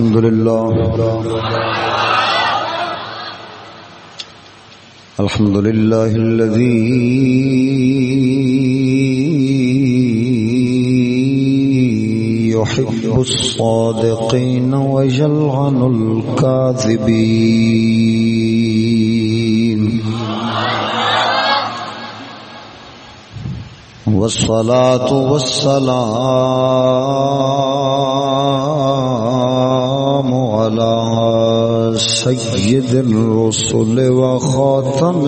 الحمد لله. الحمد لله الذي يحب الصادقين ويلعن الكاذبين. والصلاة والسلام على سيد الرسل وخاتم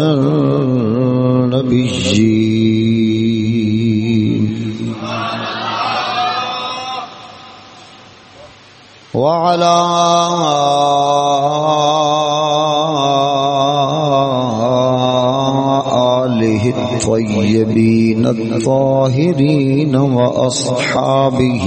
النبيين وعلى آله الطيبين الطاهرين وأصحابه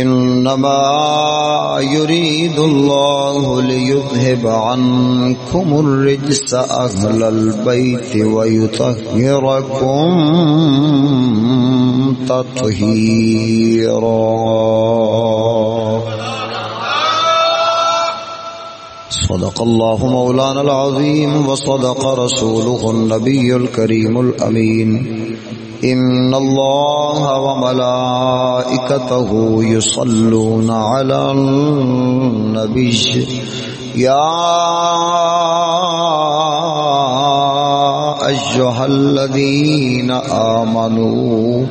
إنما يريد الله ليذهب عنكم الرجس أهل البيت ويطهركم تطهيرا. صدق الله مولانا العظيم وصدق رسوله النبي الكريم الأمين. إن الله وملائكته يصلون على النبي يا أيها الذين آمنوا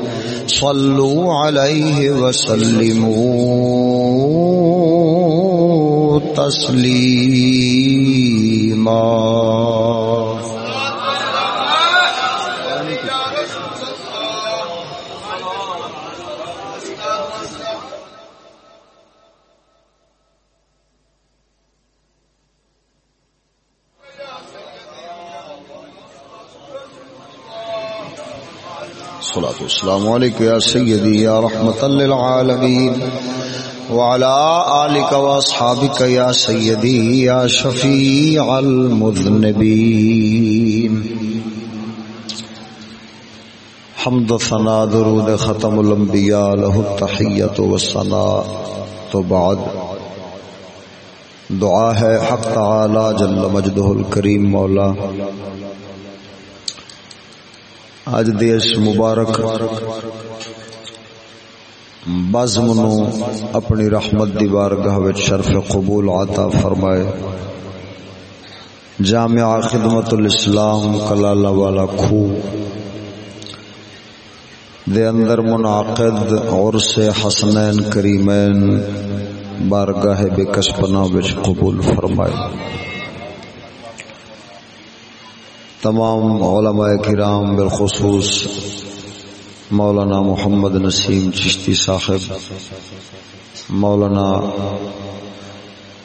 صلوا عليه وسلموا تسليما الصلاة والسلام عليك يا سيدي يا رحمة للعالمين. وعلى آلك وأصحابك يا سيدي يا شفيع المذنبين. حمد ثنا درود ختم الانبیاء له التحیت والثناء تو بعد دعا ہے حق تعالی جل مجدہ الکریم مولا اج دے اس مبارک۔ بزم نو اپنی رحمت دی بارگاہ وچ شرف قبول عطا فرمائے۔ جامعہ خدمت الاسلام کلالہ والا کھو۔ دے اندر منعقد عرس حسنین کریمین بارگاہ بے کسپنا وچ قبول فرمائے۔ تمام علماء کرام بالخصوص مولانا محمد نسیم چشتی صاحب، مولانا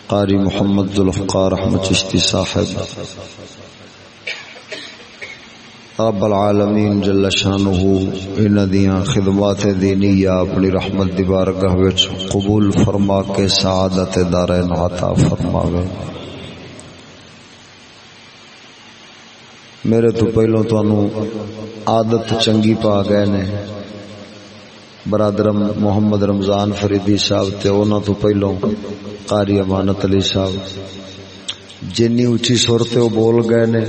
قاری محمد ذوالفقار احمد چشتی صاحب، رب العالمین جل شانہ ان دیاں خدمات دینیہ اپنی رحمت دی بارگاہ وچ قبول فرما کے سعادت دارین عطا فرماوے۔ میرے تو پہلو تو عادت چنگی پا گئے نے۔ برادر محمد رمضان فریدی صاحب تے اونا تو پہلو قاری امانت علی صاحب۔ جنی اچھی سر تے وہ بول گئے نے،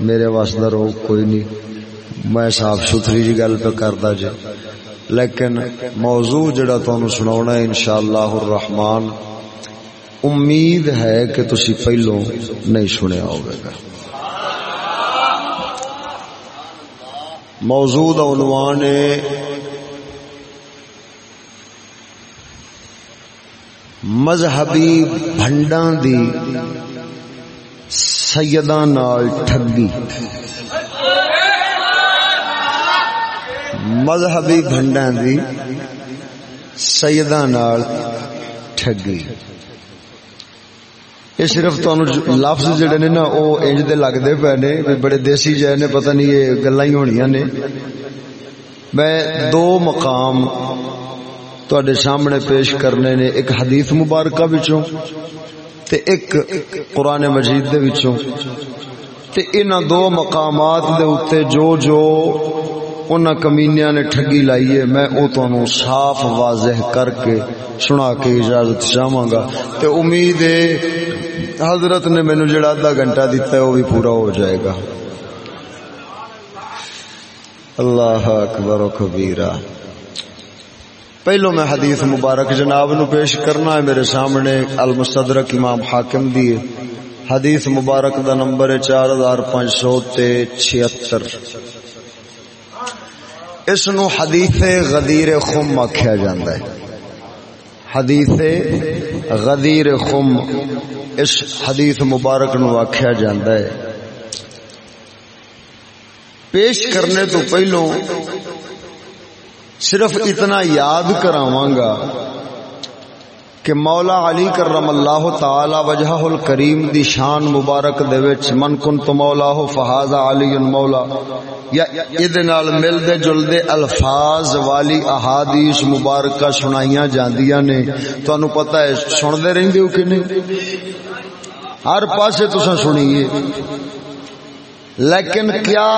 میرے واسطہ رو کوئی نہیں۔ میں صاف ستھری جی گل پہ کردا جی۔ لیکن موضوع جڑا تانوں سناونا ہے انشاءاللہ الرحمن، امید ہے کہ تسی پہلو نہیں سنیا ہوگا۔ موضوع عنوان ہے۔ مذہبی بھنڈاں دی سیداں نال ٹھگی۔ مذہبی بھنڈاں دی سیداں نال ٹھگی۔ یہ صرف تمہیں لفظ جڑے نے نا وہ انج دے لگتے پے نے بڑے دیسی جائے نے پتہ نہیں یہ گلا ہی ہونی نے میں دو مقام تے سامنے پیش کرنے نے ایک حدیث مبارکہ بچوں تے ایک قرآن مجید دے وچوں تے انہاں دو مقامات دے اوتے جو جو انہاں کمینیاں نے ٹھگی لائی ہے میں او تانوں صاف واضح کر کے سنا کے اجازت چاہواں گا تے امید ہے حضرت نے مینوں جڑا آدھا گھنٹہ دیتا ہے، وہ بھی پورا ہو جائے گا۔ اللہ اکبر و کبیرہ۔ پہلو میں حدیث مبارک جناب نو پیش کرنا ہے، میرے سامنے المستدرک امام حاکم دی حدیث مبارک دا نمبر ہے چار ہزار پانچ سو چھتر اس نو حدیث غدیر خم آخیا جاندہ ہے۔ حدیث غدیر خم، اس حدیث مبارک نو آخیا جاندہ ہے۔ پیش کرنے تو پہلوں صرف اتنا یاد کراواں گا کہ مولا علی کرم اللہ تعالی وجہ الکریم دی شان مبارک دے وچ من کن تو مولا ہو فہذ علی مولا، یا ادے نال ملدے جلدے الفاظ والی احادیث مبارکہ سنائیاں جاندیاں نے۔ تانوں پتہ ہے سن دے رہندے ہو کہ نہیں؟ ہر پاسے تساں سنیے۔ لیکن کیا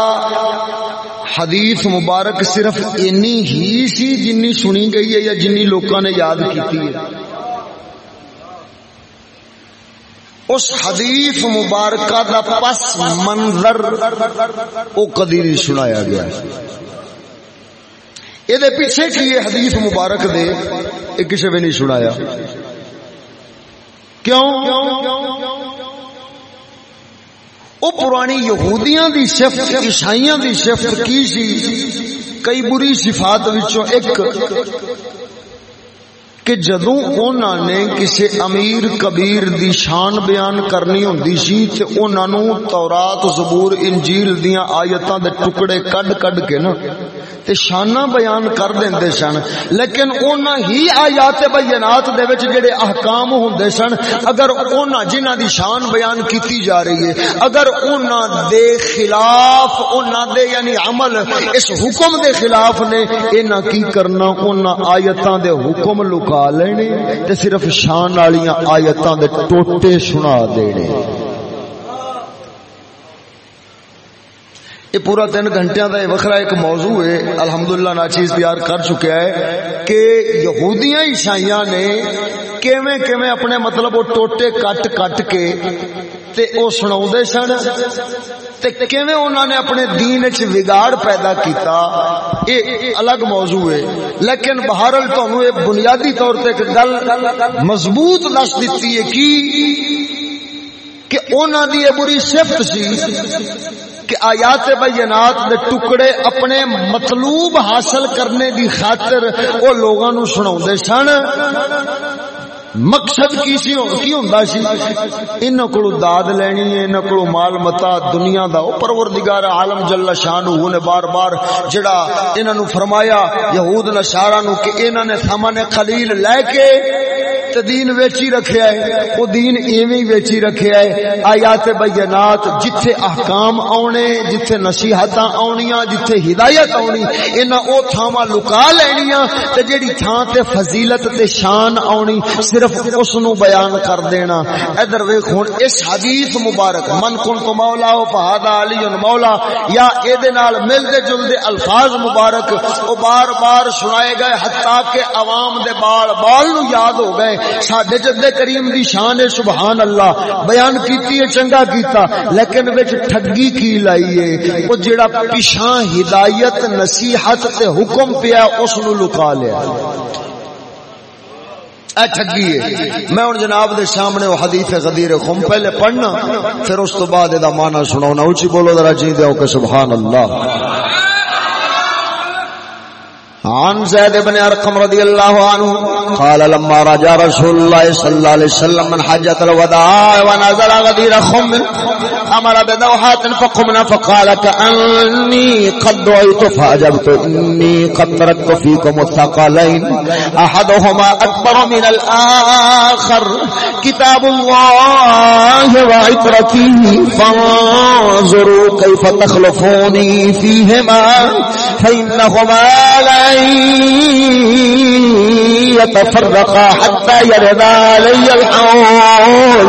حدیث مبارک صرف اینی ہی سی جنی سنی گئی ہے یا جنی لوکاں نے یاد کیتی ہے؟ اس حدیث مبارکہ دا پس منظر او کدی نہیں سنایا گیا۔ یہ پیچھے کی یہ حدیث مبارک دے، یہ کسی بھی نہیں سنایا۔ کیوں؟ او پرانی یہودیاں دی شفت، عیسائیاں دی شفت کی سی؟ کئی بری صفات وچوں ایک کہ جدوں انہاں نے کسی امیر کبیر دی شان بیان کرنی ہوندی سی تے انہاں نو تورات، زبور، انجیل دیاں آیتاں دے ٹکڑے کڈ کڈ کے نا تے شاناں بیان کر دیندے سن۔ لیکن انہاں ہی آیات بینات دے وچ جڑے احکام ہوندے سن، اگر انہاں جنہاں دی شان بیان کیتی جا رہی ہے، اگر انہاں دے خلاف انہاں دے یعنی عمل اس حکم دے خلاف نے انہاں کی کرنا؟ انہاں آیتاں دے حکم لکا لینے تے صرف شان والیاں آیتاں دے ٹوٹے سنا دینے۔ یہ پورا تین گھنٹیاں دا وکھرا ایک موضوع ہے۔ الحمدللہ ناچیز تیار کر چکا ہے کہ یہودیاں عیسائیاں نے کیویں کیویں اپنے مطلب وہ ٹوٹے کٹ کٹ کے تے او سناوندے سن۔ تے کیویں انہاں نے اپنے دین وچ بگاڑ پیدا کیتا؟ اے الگ موضوع ہے، لیکن بہرحال تانوں اے بنیادی طور تے ایک گل مضبوط دس دتی ہے کی؟ کہ انہاں دی یہ بری صفت سی کہ آیات بینات دے ٹکڑے اپنے مطلوب حاصل کرنے دی خاطر او لوگاں نو سناوندے سن۔ مقصد کی سی کی ہوندا سی۔ انہاں کولوں داد لینی ہے، انہاں کولوں مال متا، دنیا دا او پروردگار عالم جل شانہ نے بار بار جڑا انہاں نو فرمایا، یہود نصارا نو کہ انہاں نے سامان خلیل لے کے تے دین ویچی رکھیا ہے۔ او دین ایویں ویچی رکھیا ہے۔ آیات بینات جتھے احکام اونے جتھے نصیحتاں اونیاں جتھے ہدایت اونی انہاں او تھاواں لکا لینیاں۔ تے جیڑی تھاں تے فضیلت تے شان اونی صرف صرف اس نو بیان کر دینا۔ ادھر ویکھ ہن، اس حدیث مبارک، من کن تو مولا او فہذا علی مولا، یا اے دے نال ملدے جلدے الفاظ مبارک، او بار بار سنائے گئے، حتیٰ کہ عوام دے بال بال نو یاد ہو گئے۔ ساڈے جد کریم دی شان سبحان اللہ، بیان کیتی ہے، چنگا کیتا، لیکن وچ ٹھگی کی لائی ہے؟ او جڑا پیشاں ہدایت، نصیحت تے حکم پیا، اس نو لکا لیا۔ ٹھگی ہے۔ میں ہوں جناب دے سامنے وہ حدیث غدیر خم پہلے پڑھنا، پھر اس تو بعد ادا مانا سنا اچھی بولو ذرا جی دو کہ سبحان اللہ۔ عن زید بن ارقم رضی اللہ عنہ قال لما رجع رسول الله صلى الله عليه وسلم من حجة الوداع ونزل غدير خم، أمر بدوحات فقمنا، فقال كأني قد دعيت فأجبت، إني قد تركت فيكم الثقلين. أحدهما أكبر من الآخر. كتاب الله وعترتي فانظروا كيف تخلفوني فيهما، فإنهما لن يتفرقا حتى يرد علي الحول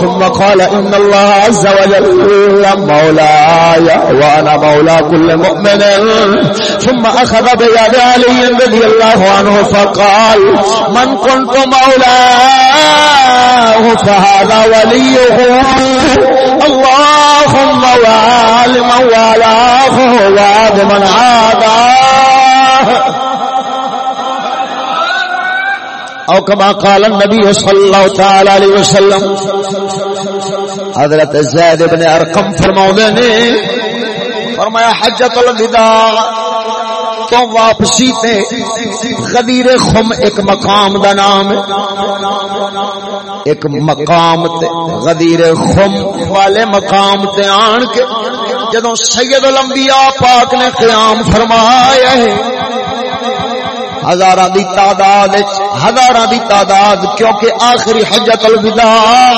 ثم قال إن الله عز وجل مولاي وأنا مولى كل مؤمن. ثم أخذ بيد علي رضي الله عنه فقال من كنت مولاه فهذا وليه. اللهم وعالم والاه وعاد من عاداه او کما قال النبی صلی اللہ تعالی علیہ وسلم. حضرت زید ابن ارقم فرماؤں نے، فرمایا، حجت الوداع تو واپسی تے؟ غدیر خم ایک مقام دا نام ہے۔ ایک مقام تے، غدیر خم والے مقام تے آن کے جدو سید الانبیاء پاک نے قیام فرمایا ہے۔ ہزار دی تعداد ہزار دی تعداد، کیونکہ آخری حجت الوداع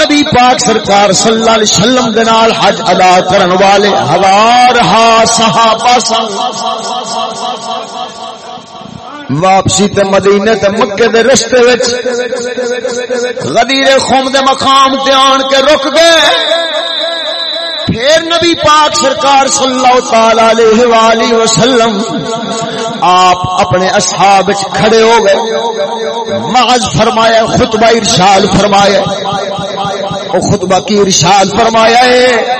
نبی پاک سرکار صلی اللہ علیہ وسلم دے نال حج ادا کرن والے ہزار ہا صحابہ سن۔ واپسی تے مدینے تے مکے دے رستے وچ غدیر خوم دے مقام تے آن کے رک گئے۔ پھر نبی پاک سرکار صلی اللہ تعالی علیہ والہ وسلم آپ اپنے اصحاب کھڑے ہو گئے۔ معاذ فرمایا، خطبہ ارشاد فرمایا۔ او خطبہ کی ارشاد فرمایا ہے۔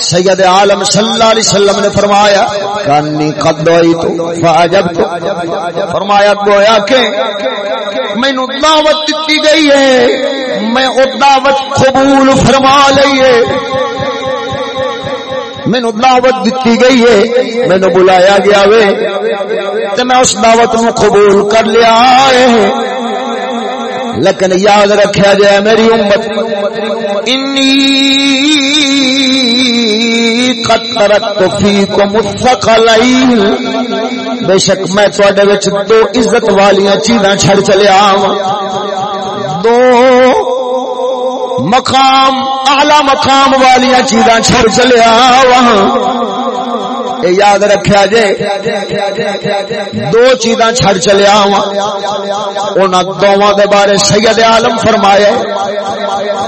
سید عالم صلی اللہ علیہ وسلم نے فرمایا، کانی قد تو فاجب تو فرمایا گویا کہ مینو دعوت دیتی گئی ہے۔ میں او دعوت قبول فرما لئیے مینو دعوت دیتی گئی ہے، مینو بلایا گیا وے۔ تو میں اس دعوت نو قبول کر لیا ہے۔ لیکن یاد رکھیا جائے میری امت، انی قد ترکت فیکم الثقلین۔ بے شک میں تواڈے وچ دو عزت والیاں چیزاں چھڑ چلیا ہاں دو مقام، اعلی مقام والی چیزاں چھڑ چلیا وہاں۔ اے یاد رکھیا جے، دو چیزاں چھڑ چلیا وہاں۔ انہاں دوواں دے بارے سید عالم فرمائے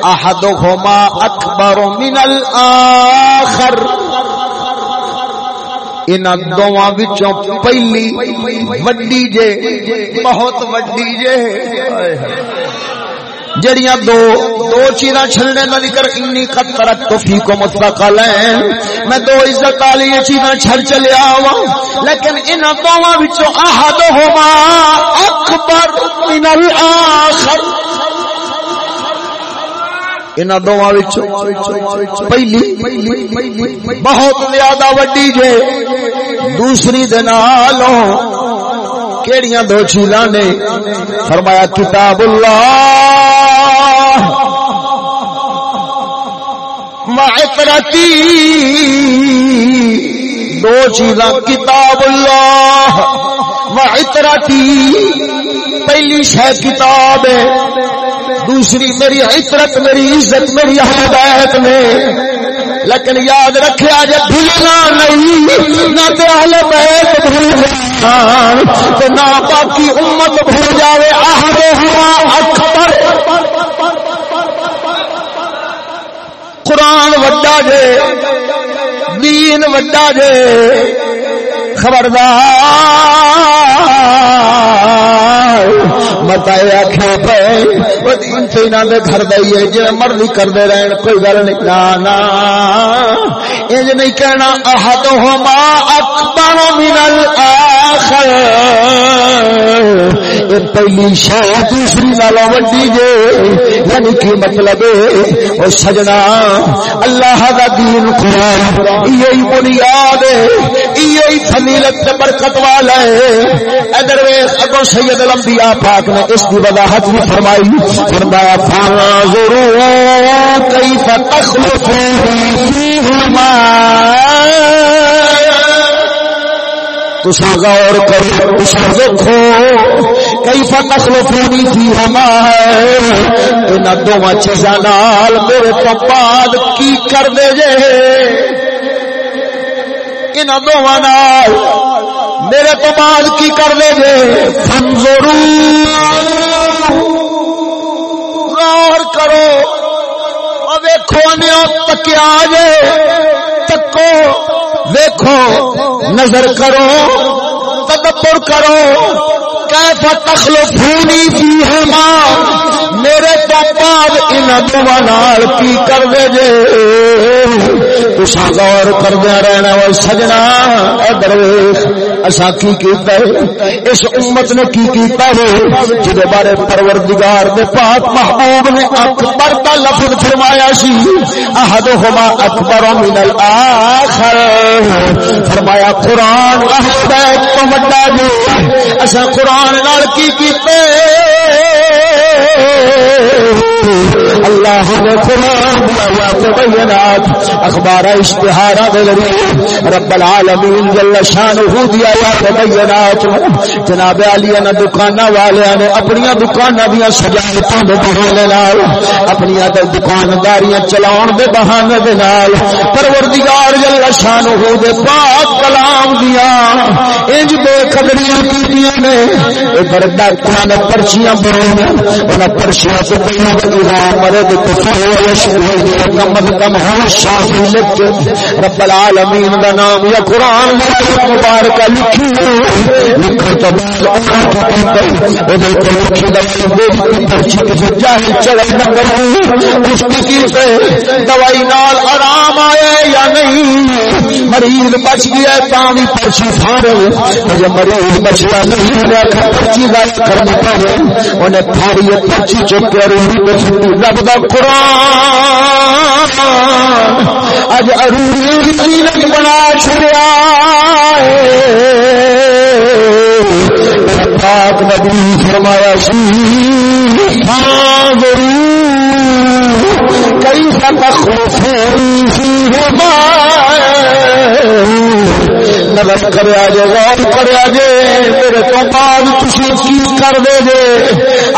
احدہما اکبر من الاخر۔ ان دوواں وچوں پہلی وڈی جے، بہت وڈی جے۔ جڑیاں دو دو چیزاں چھڑنے دا ذکر انی قد ترک تو فی کو متقلین میں دو عزت والی چیزاں چھڑ چلیا وا لیکن ان دوواں وچوں احدہما اکبر من الاخر ان دوواں وچوں پہلی، بہت زیادہ وڈی جے دوسری دے نالوں۔ کیڑیاں دو چیزاں نے؟ فرمایا، کتاب اللہ۔ معطرتی دو چیزاں کتاب اللہ۔ معطرتی پہلی شہ کتاب ہے۔ دوسری، میری عطرت میری عزت، میری ہدایت میں لیکن یاد رکھا جب بھولنا نہیں، نہ تو اہل بیت بھول نہ باقی امت بھول جاوے آہدے ہوا اکبر۔ قرآن وڈا جے، دین وڈا جے، خبردار۔ متا آخیا پے دین سے دے گھر دئیے جی مرضی کرتے رہن، کوئی گل نہیں۔ نا انج نہیں کہنا احد ہوما اکبر من الاخر پہلی شاہ دوسری نالو وڈی جے۔ یعنی کی مطلب او سجنا۔ اللہ دا دین قرآن یہی بنیاد ہے ایو فضیلت برکت والا ہے ادھر ویس اگو سید الانبیاء پاک نے اس کی وضاحت بھی فرمائی۔ فرمایا فانظروا کیف تخلقون فیہما تسا غور کرو تسا دیکھو کئی فتخ لفونی تھی ہمارے ان دونوں چیزاں نال میرے تو بعد کی کر دے جے؟ ان دونوں نال میرے تو بعد کی کر دے جے فنظرو غور کرو۔ ویکھو نیو تکیا جے تکو۔ ویکھو۔ نظر کرو۔ تدبر کرو۔ کیسا کیف تخلفونی فی ہما۔ میرے تو بعد ان دوانال کی کر دے جے؟ تسا غور کردیا رہنا وہ سجنا ادھر اسا کی کیتا ہے؟ اس امت نے کی کیتا ہے؟ جدے بارے پروردگار دے پاک محبوب نے اکبر دا لفظ فرمایا سی، احدہما اکبر من الاخر فرمایا، قرآن احد تو بڑا جی۔ اسا قرآن نال کی کیتے؟ ہے نے قرآن بینات، اخبار اشتہارا ذریعے رب العالمین جل شانہ دیا یا بینات۔ جناب علی نے دکاناں والے نے اپنی دکاناں دیاں سجاوٹاں دے بہانے نال اپنی دکانداریاں چلاون دے بہانے دے نال، پروردگار جل شانہ دے پاک کلام دیا انج بے قدریاں کیتیاں نے اے بڑا نے پرچیاں بنائی انہاں پرچیاں تو پہلے امام مرد تو کم کم ہر شاہ رب العالمین دا نام یا قرآن مبارک لکھی لکھ تو بعد او دل کو لکھی دوائی پرچی کسی جاہل چلے نہ کروں اس کی سے دوائی نال آرام آئے یا نہیں مریض بچ گیا تاوی پرچی پھاڑے، مجھے مریض بچ نہیں پرچی گائی کرنی پڑے، انہیں پھاڑی پرچی چک کے رب دا قرآن اج اروری بنا چڑیا پاک نبی فرمایا سی کئی سخت نظر کریا جے غور کریا جے میرے تو بعد تسی کی کر دے جے۔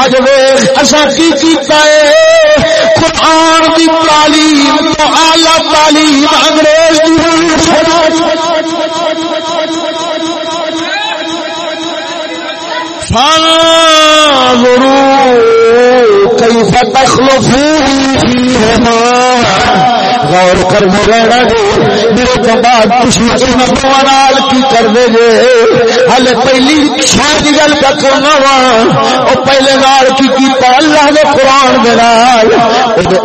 اج ویکھ اسا کی کیتا ہے؟ قرآن دی تعلیم تو اعلی تعلیم انگریز دی فانظروا كيف تخلفون فيهما غور کر رہنا جی میرے تو بعد کسی نال کی کر دے جے ہل پہلی شاید گل کا کرنا وا وہ پہلے نال کی کیتا اللہ نے قرآن دے نال۔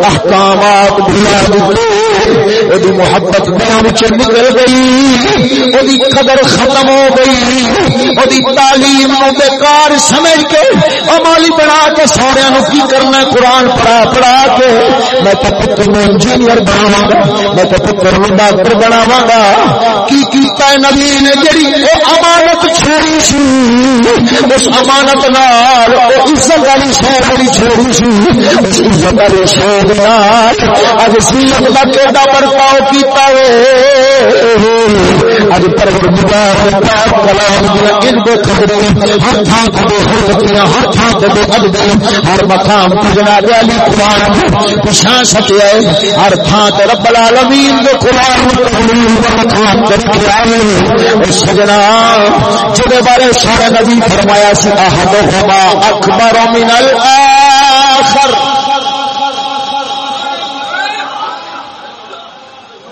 احکامات بھی محبت بیان چ نکل گئی۔ وہ قدر ختم ہو گئی۔ وہ تعلیم بیکار سمجھ کے امالی بنا کے سونے کی کرنا قرآن پڑھا پڑھا کے۔ میں تو پتر انجینئر بنا۔ میں پتر ڈاکٹر گا کی کیتا ہے نبی نے جڑی امانت چھوڑی سی اس امانت نال وہ عزت والی شہر بڑی چھوڑی سی اس عزت والی نال اج کا برتاؤ کیتا ہے اج پروردگار پاک کلام دی ان دے خبرے ہر تھان تے ہر بچیاں، ہر تھان تے ادب ہر مقام تے جناب علی قرآن پشان سکیا ہے ہر تھان تے رب العالمین دے قرآن تحلیل دا مقام کر آئے۔ سجنا، جدے بارے سارا نبی فرمایا سی، احدہما اکبر من الاخر۔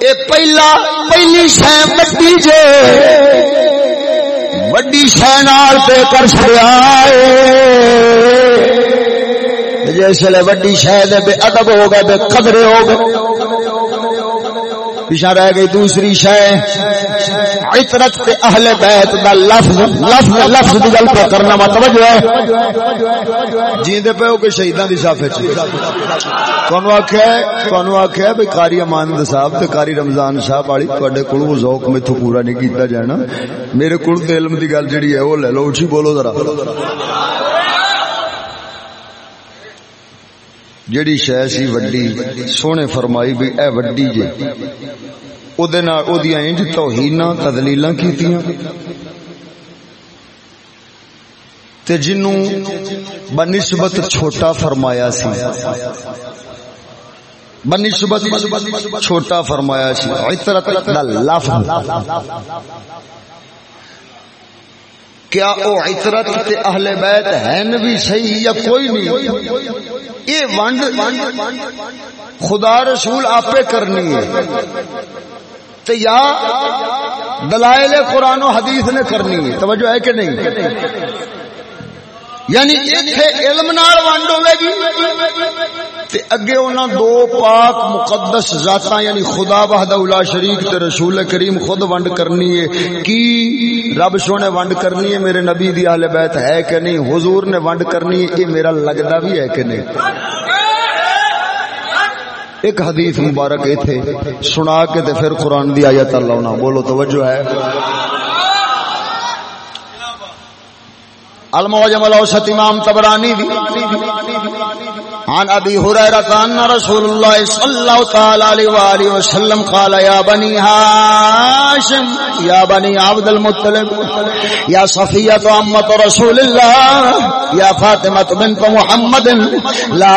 اے پہلا پہلی شے وڈی جے۔ وڈی شے نال تے کر چھڑیا جسے وڈی شے دے بے ادب ہو گئے، بے قدرے ہو گئے۔ پیچھا رہ گئی دوسری شہ عطرت تے اہل بیت دا لفظ لفظ لفظ دی گل پہ کرنا متوجہ ہے۔ جیندے پہ ہو کہ شہیداں دی صاف وچ تانوں آکھیا تانوں آکھیا بھئی قاری امان صاحب تے قاری رمضان صاحب والی تواڈے کول ذوق میتھوں پورا نہیں کیتا جانا۔ میرے کول تے علم دی گل جڑی ہے، وہ لے لو اچھی بولو ذرا۔ جڑی شے سی وڈی، سونے فرمائی بھی اے وڈی جے۔ او دے نال او دیاں انج توہیناں تذلیلاں کیتیاں تے جنوں بنسبت چھوٹا فرمایا سی بنسبت چھوٹا فرمایا سی عطرت دا لفظ کیا او عطرت تے اہل بیت ہیں بھی صحیح یا کوئی نہیں یہ ونڈ خدا رسول آپ کرنی ہے تو یا دلائل قرآن و حدیث نے کرنی ہے۔ توجہ ہے کہ نہیں؟ یعنی اتنے علم نال ونڈ ہوے گی تے اگے انہاں دو پاک مقدس ذاتاں یعنی خدا وحدہ الا شریک تے رسول کریم خود ونڈ کرنی ہے۔ کی رب سونے ونڈ کرنی ہے میرے نبی دی اہل بیت ہے کہ نہیں؟ حضور نے ونڈ کرنی ہے، یہ میرا لگدا بھی ہے کہ نہیں؟ ایک حدیث مبارک ایتھے سنا کے تے پھر قرآن دی آیت اللہ بولو، توجہ ہے۔ الموجم الاوسط امام تبرانی دی۔ عن ابي هريره ان رسول الله صلى الله تعالى عليه واله وسلم قال يا بني هاشم يا بني عبد المطلب يا صفيه عمه رسول الله يا فاطمه بنت محمد، لا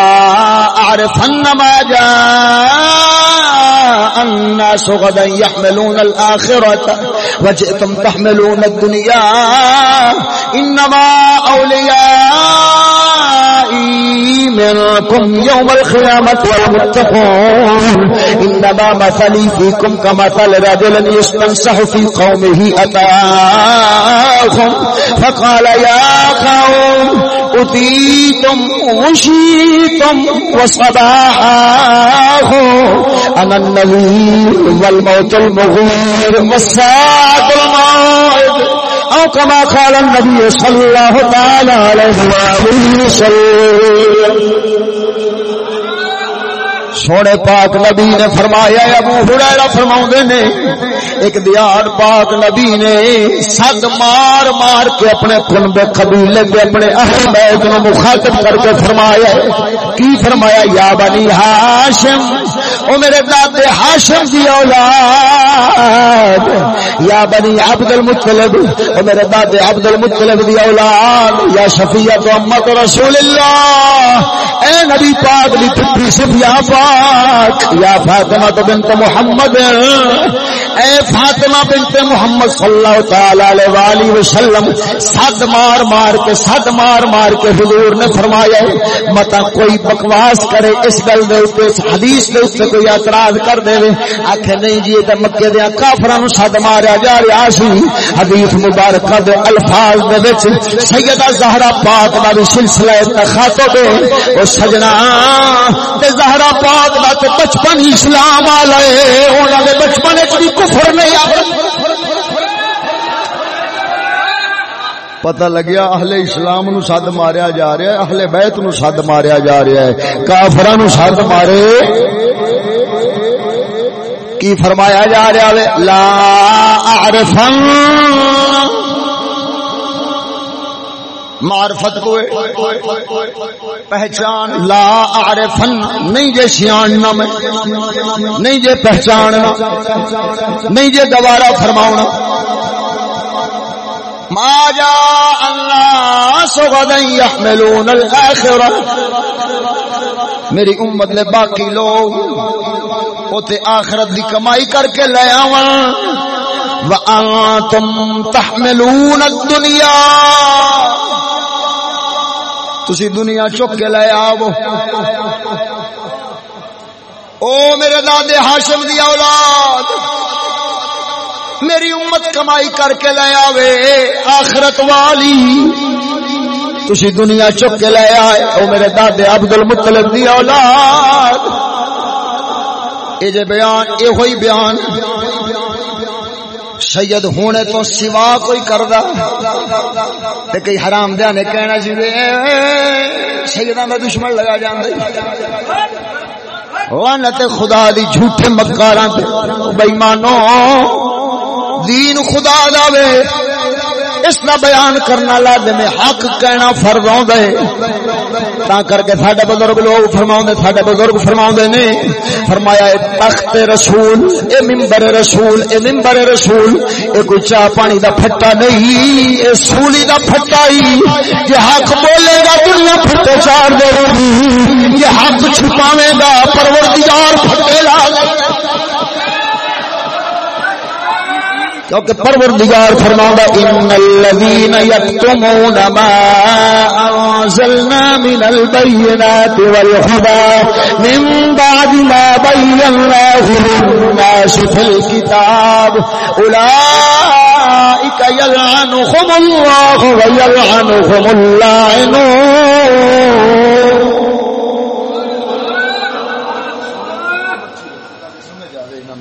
اعرفن ما جاء الناس غدا يحملون الاخره وجئتم تحملون الدنيا انما اوليائي يوم القيامة والمتقون. إنما مثلي فيكم كمثل رجل يستنصح في قومه أتاهم فقال يا قوم، أتيتم وشيتم وصباحاه أنا النبي والموت المغير والساد الموت او کما قال النبي صلى الله تعالى عليه وسلم. سونے پاک نبی نے فرمایا ابو ہریرہ فرماوندے نے، ایک دیار پاک نبی نے سگ مار مار کے اپنے کنبے قبیلے کے اپنے اہل بیت نو مخاطب کر کے فرمایا کی فرمایا؟ یا بنی ہاشم او میرے دادے ہاشم دی اولاد۔ یا بنی عبد المطلب، او میرے دادے عبد المطلب دی اولاد۔ یا شفیع تو امت رسول اللہ۔ اے نبی پاک دی پتری صفیہ پاک۔ پاک یا فاطمہ تو بنت محمد۔ اے فاطمہ بنت محمد صلی اللہ تعالی علیہ والہ وسلم صد مار مار کے صد مار مار کے حضور نے فرمایا متا کوئی بکواس کرے اس گل دے اوپر، اس حدیث دے اوپر کوئی اعتراض کر دے آکھے نہیں جی تے مکے دے کافراں نو صد ماریا جا رہا سی۔ حدیث مبارکہ دے الفاظ دے وچ سیدہ زہرا پاک دا سلسلہ تخاطب او سجنا تے زہرا پاک پاک دا بچپن اسلام والے انہوں نے بچپن بھی کفر نہیں آ پتا لگیا اہل اسلام نو سد ماریا جا رہا ہے، اہل بیت نو سد ماریا جا رہا ہے۔ کافر نو سد مارے۔ کی فرمایا جا رہا ہے؟ لا عرفن ہاں۔ معرفت کو پہچان، لا عارفن ہاں۔ نہیں جے شیاننا میں، نہیں جے پہچاننا نہیں جے دوارا فرماؤنا ما جاء الناس غدا يحملون الاخرة میری امت لے باقی لوگ اوتے آخرت دی کمائی کر کے لے آواں وانتم تحملون الدنیا تسی دنیا چک کے لے آو او میرے دادے ہاشم دی اولاد. میری امت کمائی کر کے لے آوے، آخرت والی۔ تسی دنیا چک کے لے آئے، او میرے دادے عبد المطلب دی اولاد۔ اے جے بیان، اے ہوئی بیان۔ سید ہونے تو سوا کوئی کردا۔ تے کئی حرام دیا نے کہنا جی سی سیداں دا دشمن لگا جاندے۔ لانت خدا دی جھوٹے مکاراں تے بے ایمانو دین خدا دا وے۔ اس کا بیان کرنا لازم حق کہنا فرض تا کر کے ساڈے بزرگ لوگ فرما ساڈے بزرگ فرما نے، فرمایا، اے تخت رسول، اے ممبر رسول، اے ممبر رسول، اے کوئی چاہ پانی دا پھٹا نہیں، اے سولی دا پھٹا ہی۔ یہ حق بولے گا، دنیا پھٹے چار دے گی۔ یہ حق چھپاوے گا، پروردگار پھٹے لا کیونکہ پروردگار فرماؤں ان الذين يكتمون ما انزلنا من البينات والهدى من بعد ما بيناه للناس في الكتاب اولئك يلعنهم الله ويلعنهم اللاعنون.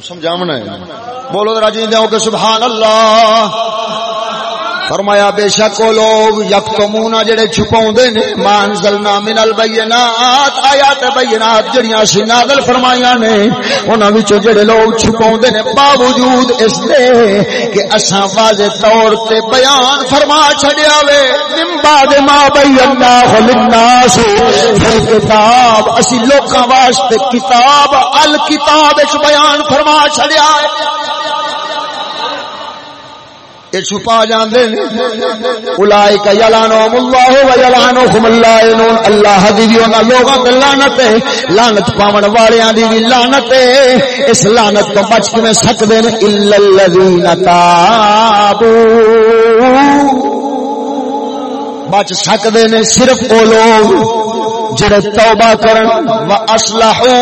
سمجھاونا ہے بولو ذرا جی دو کہ سبحان اللہ۔ فرمایا بے شک وہ لوگ یک تو مونا جڑے چھپاؤں دے نے مانزلنا من البینات، آیات بینات جڑیاں سی نازل فرمائیاں نے۔ انہاں وچوں جڑے لوگ چھپاؤں دے نے، باوجود اس دے کہ اساں واضح طور تے بیان فرما چھڈیا وے۔ من بعد ما بینا للناس فی کتاب، اسی لوکاں واسطے کتاب، الکتاب وچ بیان فرما چھڈیا۔ ہے یہ چھپا جاندے نے۔ اولائک یلانهم اللہ و یلانهم اللائنون اللہ دی بھی انہاں لوگاں تے لعنت ہے۔ لعنت پاون والیاں دی بھی لعنت ہے۔ اس لعنت تو بچ کے سکدے نے؟ الا الذین تابوا بچ سکدے نے صرف او لوگ جڑے توبہ کرن و اصلحو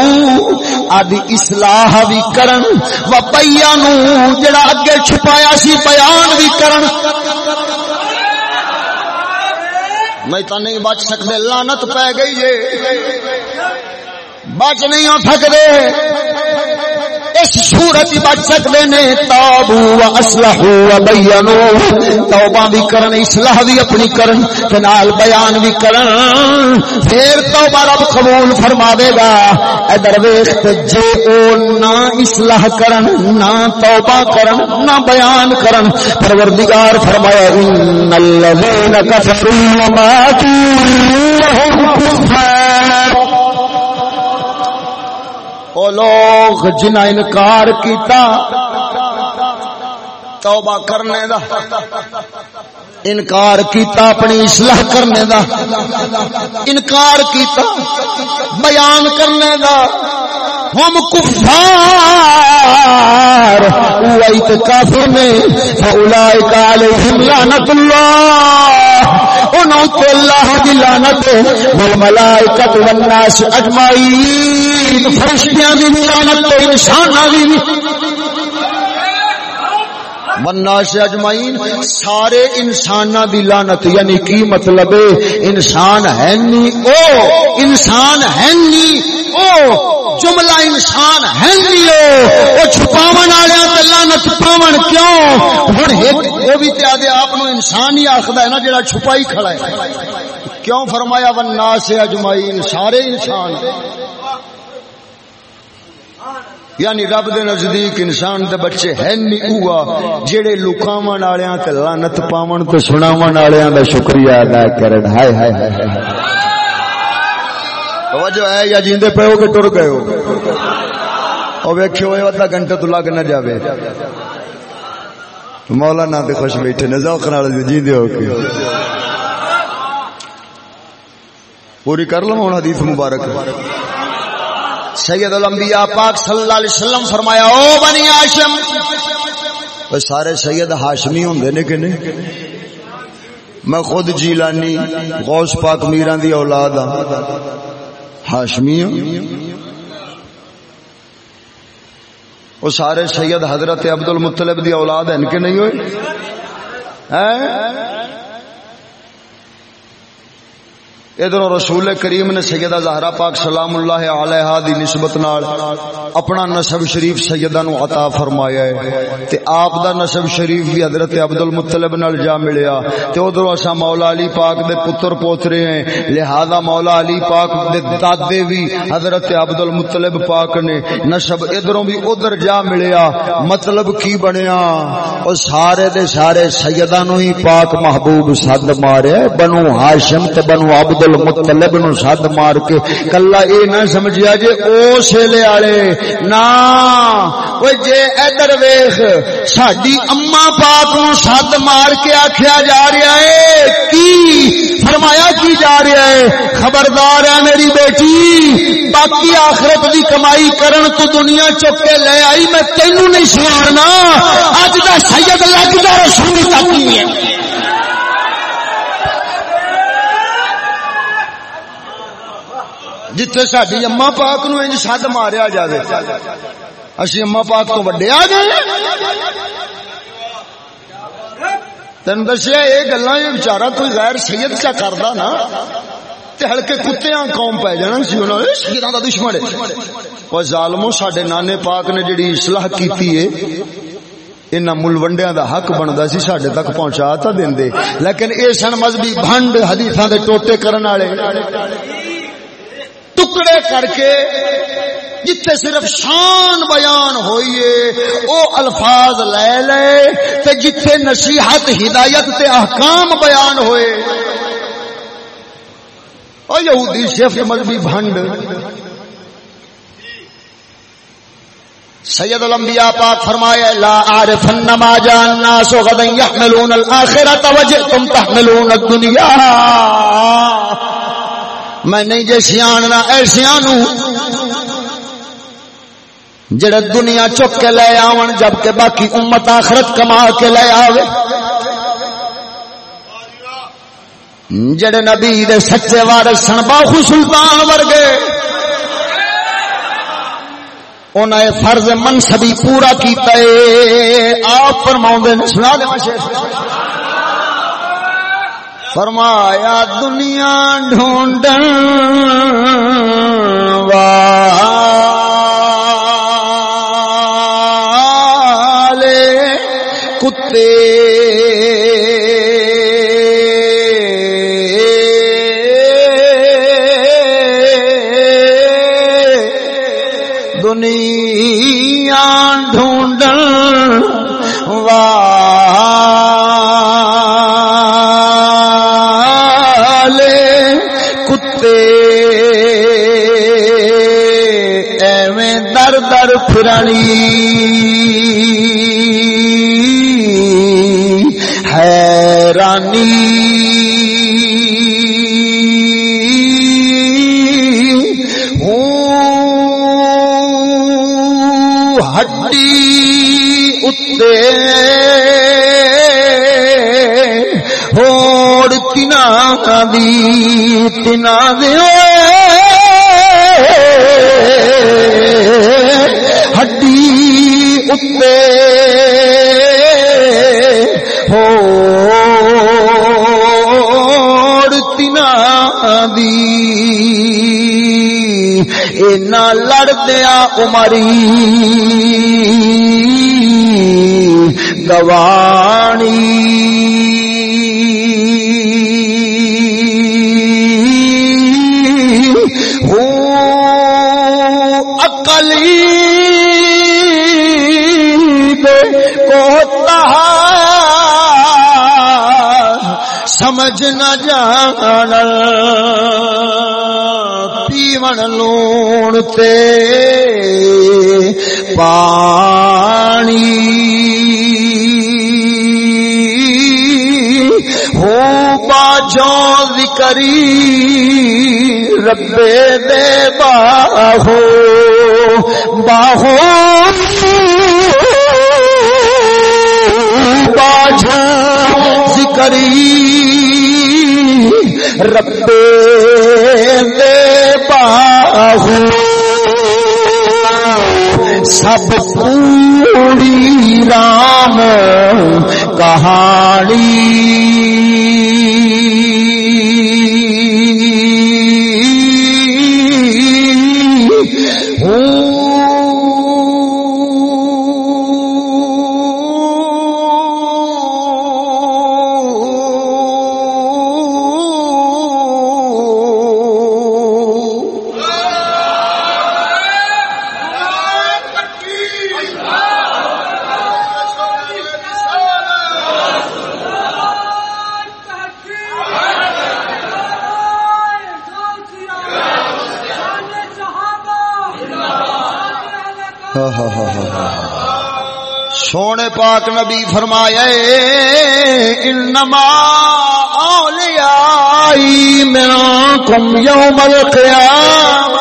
آدھی اصلاح بھی کرن و بیانو جڑا اگے چھپایا سی، بیان بھی کرن۔ میں تو نہیں بچ سکتے لانت پہ گئی جے بچ نہیں ہو سکتے اس صورت بچ سکتے نے تابو و اسلح و بینو توبہ بھی کرن، اصلاح بھی اپنی کرن نال بیان بھی کرن۔ پھر توبہ رب قبول فرما دے گا ادھر ویخت جے او نہ اصلاح کرن، نہ توبہ کرن، نہ بیان کرن۔ پروردگار فرمایا، ان الذين كفروا وماتوا وهم كفار او لوگ جنہ انکار کیتا، توبہ کرنے دا، انکار کیتا، اپنی اصلاح کرنے دا، انکار کیتا، بیان کرنے دا۔ ہم کفار اوائت کافر میں فاولائک علیہم لعنت اللہ۔ انہوں تو اللہ دی لعنت والملائکت والناس اجمعین فرشتیاں دی لعنت انساناں دی سے اجمعین، سارے انسان دی لانت یعنی کی مطلب انسان ہے نی، او، انسان ہے نی، او، جملہ انسان ہے نی، او چھپاون والے لانت پاون کیوں؟ ہن ایک وہ بھی تے آدھے آپ انسان ہی آخدا ہے نا جڑا چھپائی کھڑا ہے۔ کیوں فرمایا ون سے اجمعین، سارے انسان۔ یعنی رب دے نزدیک انسان دے بچے ہیں نہیں ہوا جڑے لکاون والےاں تے لعنت پاون تے سناون والےاں دا شکریہ ادا کرن۔ ہائے ہائے ہائے توجہ ہے یا جیندے پے ہو کہ ٹر گئے ہو؟ او ویکھیو، اے ادھا گھنٹہ تو لگ نہ جاوے۔ مولانا تے خوش بیٹھے نے ذوق نال جیندے ہو کے۔ پوری کر لو ہن حدیث مبارک۔ سید الانبیاء پاک صلی اللہ علیہ وسلم فرمایا، او بنی ہاشم! وہ سارے سید ہاشمی ہوندے نے کہ نہیں؟ میں خود جیلانی، غوث پاک میران دی اولاد ہاں ہاشمی ہوں وہ سارے سید حضرت عبد المطلب دی اولاد ہیں کہ نہیں ہوئے؟ ادھر رسول کریم نے سیدہ زہرا پاک سلام اللہ علیہ دی نسبت نال اپنا نسب شریف سیدہ نو عطا فرمایا ہے۔ تے آپ دا نسب شریف بھی حضرت عبد المطلب نال جا ملیا۔ تے ادھر اسا مولا علی پاک دے پتر پوترے ہیں۔ لہذا مولا علی پاک دے دادے بھی حضرت عبد المطلب پاک نے نسب ادھروں بھی ادھر جا ملیا۔ مطلب کی بنیا؟ او سارے دے سارے سیدہ نو ہی پاک محبوب صد مارے۔ بنو ہاشم تے بنو عبد المطلب نو سد مار کے۔ کلا اے نہ سمجھیا جے او سیلے والے۔ نا او جے ادھر ویکھ، ساڈی اما پاک نو سد مار کے آکھیا جا رہا ہے کی؟ فرمایا کی جا رہا ہے خبردار ہے میری بیٹی۔ باقی آخرت دی کمائی کرن تو دنیا چک کے لے آئی، میں تینوں نہیں سنانا اج دا سید لگدا رسول تک نہیں ہے۔ جتھے ساری اما پاک نو انج سد ماریا جائے اسی اما پاک تو وڈے آ گئے۔ تین دسیا یہ گلا یہ بچارا کوئی غیر سید چا کردا نا، تے ہلکے کتیاں قوم پی جانا سی انہوں نے شیران دا دشمن ہے۔ وہ ظالمو، ساڈے نانے پاک نے جڑی اصلاح کیتی ہے ان ملوڈیا دا حق بنتا سی سڈے تک پہنچا تا دے۔ لیکن اے سن مذہبی بھنڈ حدیثاں دے ٹوٹے کرن والے۔ ٹکڑے کر کے جتھے صرف شان بیان ہوئیے، او الفاظ لے لے، تے جتھے نصیحت، ہدایت تے احکام بیان ہوئے۔ او یہودی شیف مذہبی بھنڈ، سید الانبیاء پاک فرمایا لا عارفن ما جان الناس غدا يحملون الاخره وجئتم تحملون الدنيا میں نہیں جے سیاح ایسیا نو جڑے دنیا چک کے لے آون جبکہ باقی امت آخرت کما کے لے آوے۔ جڑے نبی دے سچے وارث سن باہو سلطان ورگے۔ انہیں فرض منصبی پورا کیتا ہے آپ فرماؤں دے سنا دے شیخ۔ فرمایا دنیا ڈھونڈن والے کتے پھرنی حیرانی۔ ہڈی اتے ہوڑ تنا دی تنا دے اتے ہو تنا دی۔ اینا لڑدیا امری گوانی۔ سمجھ نہ جان پیون لون تے پانی۔ ہو باجوں ذکری ربے دے باہو۔ باہو۔ باجوں ذکری ربے دے باہو۔ سب پوری رام کہانی۔ پاک نبی فرمایا انما اولیائی منکم یوم القیام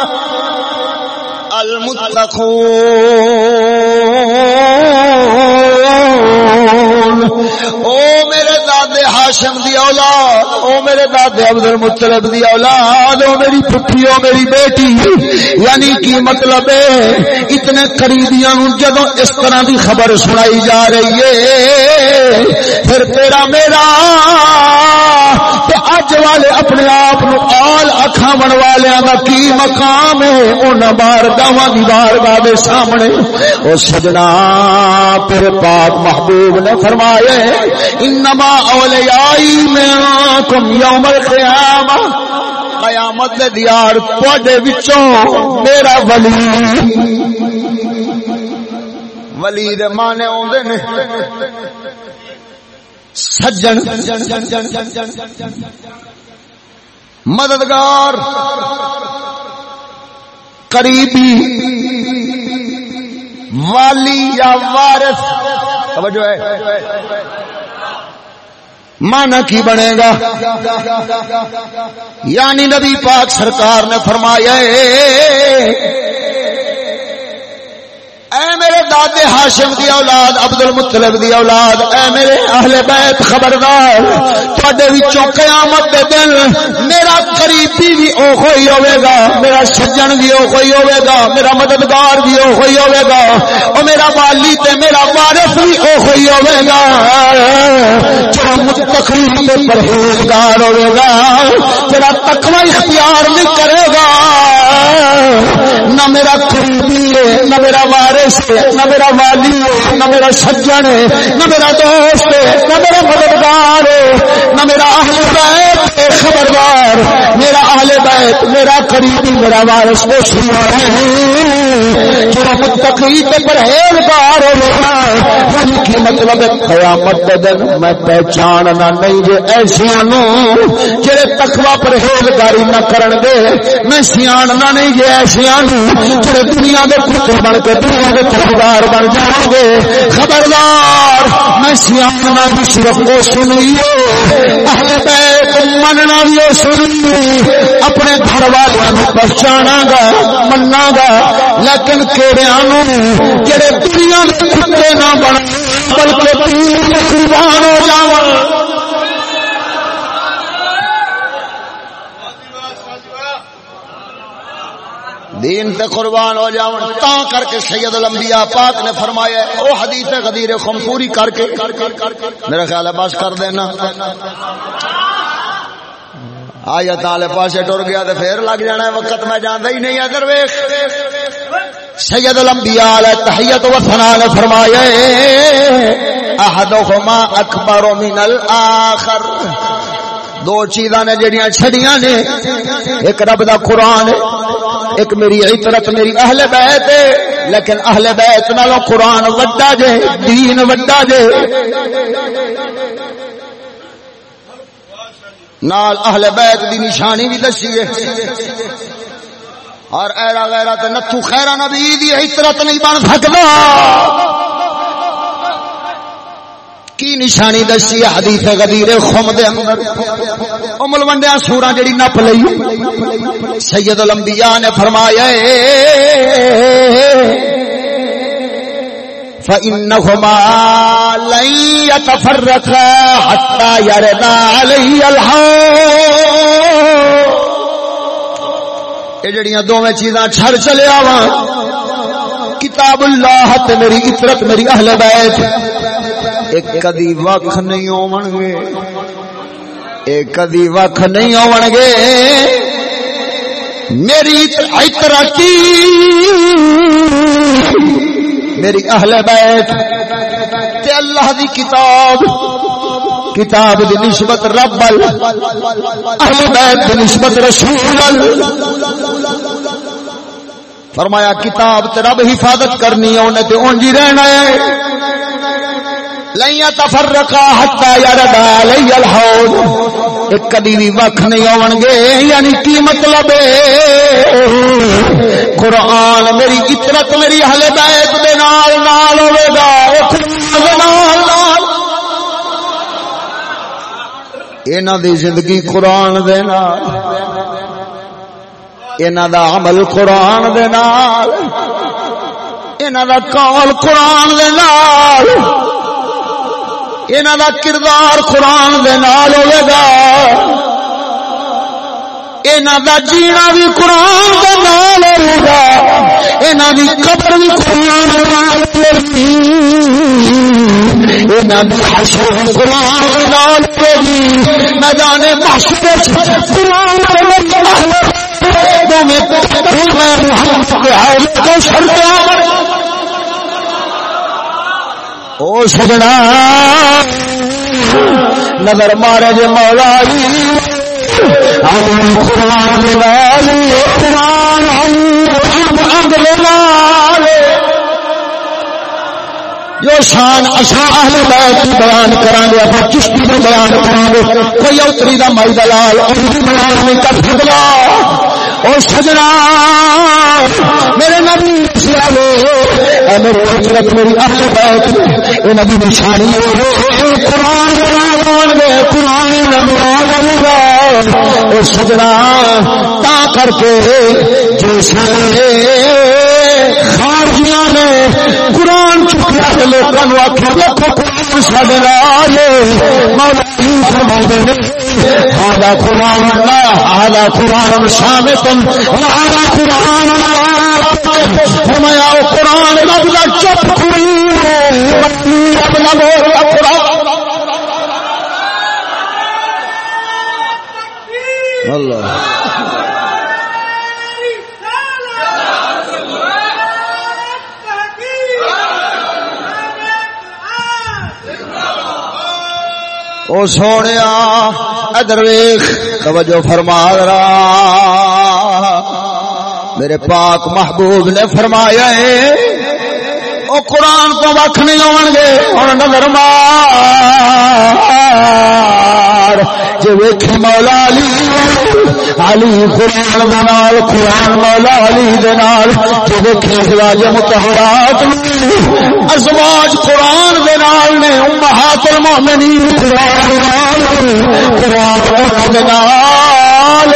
المتقون. ہاشم دی اولاد، او میرے دادے عبد المطلب دی اولاد، او میری پٹھی او میری بیٹی۔ یعنی کی مطلب ہے، اتنے قریبیاں جدو اس طرح دی خبر سنائی جا رہی ہے، پھر تیرا میرا اج والے اپنے آپ آل اکھا من والے کا کی مقام ہے؟ ان بار گاواں دی بارگاہ دے سامنے۔ او سجنا پھر پاک محبوب نے فرمایا انما اولیائی منکم یوم القیامہ۔ قیامت دے دیار تواڈے وچوں میرا ولی۔ ولی دے معنی اوندے نے۔ سجن مددگار، قریبی والی یا وارث، توجہ ہے۔ مانا کی بنے گا؟ یعنی نبی پاک سرکار نے فرمایا اے میرے دادے ہاشم دی اولاد عبد المطلب دی اولاد، اے میرے اہل بیت خبردار، تواڈے وچوں قیامت دے دن میرا قریبی بھی او ہوئی ہوے گا، میرا سجن بھی او ہوئی ہوے گا، میرا مددگار بھی او ہوئی ہوے گا، او میرا والی تے میرا وارث بھی او ہوئی ہوے گا۔ جو متقی تے پرہیزگار ہوے گا تیرا تقوی اختیار نہیں کرے گا۔ نہ میرا قریبی ہے، نہ میرا وارث نہ میرا والی ہے، نہ میرا سجن نہ میرا دوست نہ میرا مددگار نہ میرا اہل بیت خبردار، میرا اہل بیت، میرا قریبی، میرا وارث، وہ سنا میرا متقی پرہیزگار ہوگا کی مطلب قیامت دن میں پہچاننا نہیں جو ایسیا نو جڑے تقوا پرہیزگاری نہ کرن دے میں سیاںنا نہیں جو ایسیا نو جڑے دنیا کے کتے بن کے دنیا کے تھردار بن جان گے۔ خبردار، میں سیاحنا بھی صرف وہ سنی اہل بیت مننا بھی وہ سنی اپنے گھر والوں نو پہچانا گا منا گا، لیکن کیڑے جڑے دنیا کے کتے نہ بن، بلکہ قربان ہو جاؤ دین تے قربان ہو جاؤں تا کر کے سید الانبیاء پاک نے فرمایا او حدیث غدیر خم پوری کر کے۔ میرا خیال ہے بس کر دینا۔ آیا تالے پاسے ٹر گیا تے پھر لگ جانا ہے، وقت میں جاندا ہی نہیں ادھر ویکھ۔ سید الانبیاء علیہ تحیت و ثنا نے فرمایا احدہما اکبر من الاخر۔ دو چیزاں نے جڑیاں چھڑیاں نے، ایک رب دا قرآن، ایک میری عطرت، میری اہل بیت۔ ہے لیکن اہل بیت نالوں قرآن وڈا جے، دین وڈا جے۔ نال اہل بیت دی نشانی بھی دسی ہے۔ اور ایرا غیرہ تے نتھو خیرہ نبی، دی عطرت نہیں بن سکتا کی نشانی دسی حدیث غدیر خم دے اندر؟ امل ونڈیا سورا جڑی نپ لئی۔ سید الانبیاء نے فرمایا فإنهما لن يتفرقا حتى يردا علي الحوض یہ جڑیاں دوویں چیزاں چھڑ چلے آواں۔ کتاب اللہ تے میری عطرت میری اہل بیت۔ ایک کدی وکھ نہیں ہون گے۔ ایک کدی وکھ نہیں ہون گے۔ میری عطرتی میری اہل بیت۔ تے اللہ دی کتاب کتاب دی نسبت رب اہل بیت دی نسبت رسول فرمایا، کتاب تے رب حفاظت کرنی ہے، انہیں تے اونجی رہنا ہے۔ لن يتفرقا حتى يردا علي الحوض۔ ایک کدی بھی وقت نہیں آن گے یعنی کی مطلب ہے؟ قرآن میری عطرت میری ہل بیت دے نال نال ہوے گا، اٹھ نال نال۔ انہاں دی زندگی قرآن دے نال۔ انہاں دا عمل قرآن دے نال، انہاں دا قول قرآن دے نال، انہاں دا کردار قرآن دے نال ہوے گا۔ انہاں دا جینا بھی قرآن دے نال ہوے گا۔ انہاں دی قبر بھی قرآن دے نال ہوے گی۔ انہاں دی حشر قرآن دے نال ہوے گی۔ محشر قرآن دے نال او سجنا نظر مارے جے مولا قرآن قرآن جو شان اشا اہل بیت بیان کران گے اپنا چشتی میں بیان کران گے کوئی اتری دا مائی دلال، اور بیان نہیں کر سکتا او سجنا، میرے نبی سیالو اے میرے حضرت، میری اہل بیت، اے نبی نشانی قرآن قرآن گے قرآن نمران او سجنا تا کر کے جو سارے خارجیاں نے قرآن چکیا لوگوں نے آخیا دیکھو قرآن مولا جی نے، آدھا قرآن آدھا قرآن شامت آدھا قرآن فرمایا، قرآن لگ چپ قرآن او سونے ادر ویخ توجہ فرما رہا میرے پاک محبوب نے فرمایا ہے، او قرآن تو وقت نہیں آن گے، اور نظر مار۔ جو ویکھی مولا علی علی قرآن دنال قرآن مولا علی دنال جو ویکھی ازواج متحرات ازواج قرآن دنال نے امہات المؤمنین قرآن قرآن دنال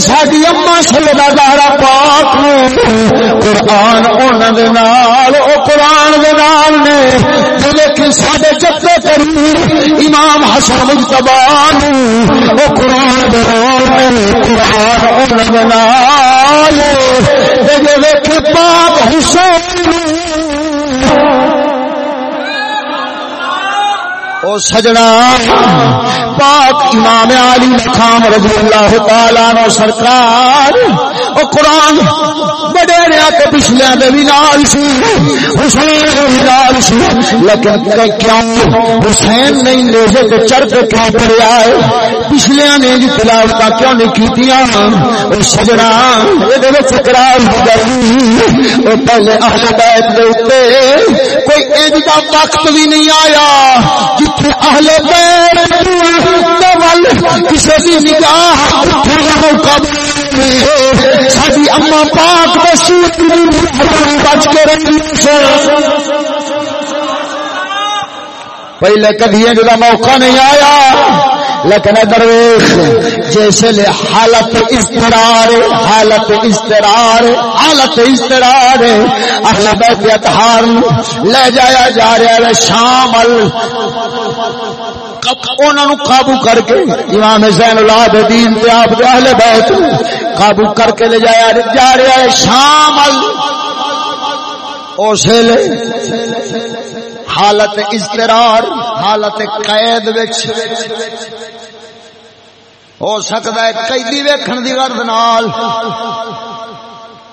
ساری اما سلدا دارا پاک نے قرآن او قرآن نے لیکن سارے جبے کری امام حسن مجتبان او قرآن قرآن نال پاک حسین او سجنا پاک امام علی مقام رضی اللہ تعالی عنہ سرکار او قرآن بڑے ریا کے پچھلے دے بھی نال سی، حسین بھی نال سی۔ لیکن کیوں حسین نہیں نیزے تے چڑھ کے کیوں پڑیا ہے؟ پچھلے نے جی تلاوت کیوں نہیں کیتیاں؟ او سجنا، اے دے وچ اقرار ہو گئی او پہلے اہل بیت دے اوتے کوئی انج دا وقت بھی نہیں آیا جتھے اہل بیت کسی کی نگاہ پھر موقع ساری اما پاک بچ کے رہی پہلے کدی جا موقع نہیں آیا، لیکن درویش، جیسے حالت استرار حالت استرار حالت استرار اہل بیت لے جایا جا رہا ہے شامل۔ انہوں قابو کر کے امام زین العابدین تے آپ دے اہل بیت قابو کر کے لے جایا جا رہا ہے شامل اسے لے حالت اضطرار، حالت قید وچ ہو سکتا ہے قیدی ویکھن دی غرض نال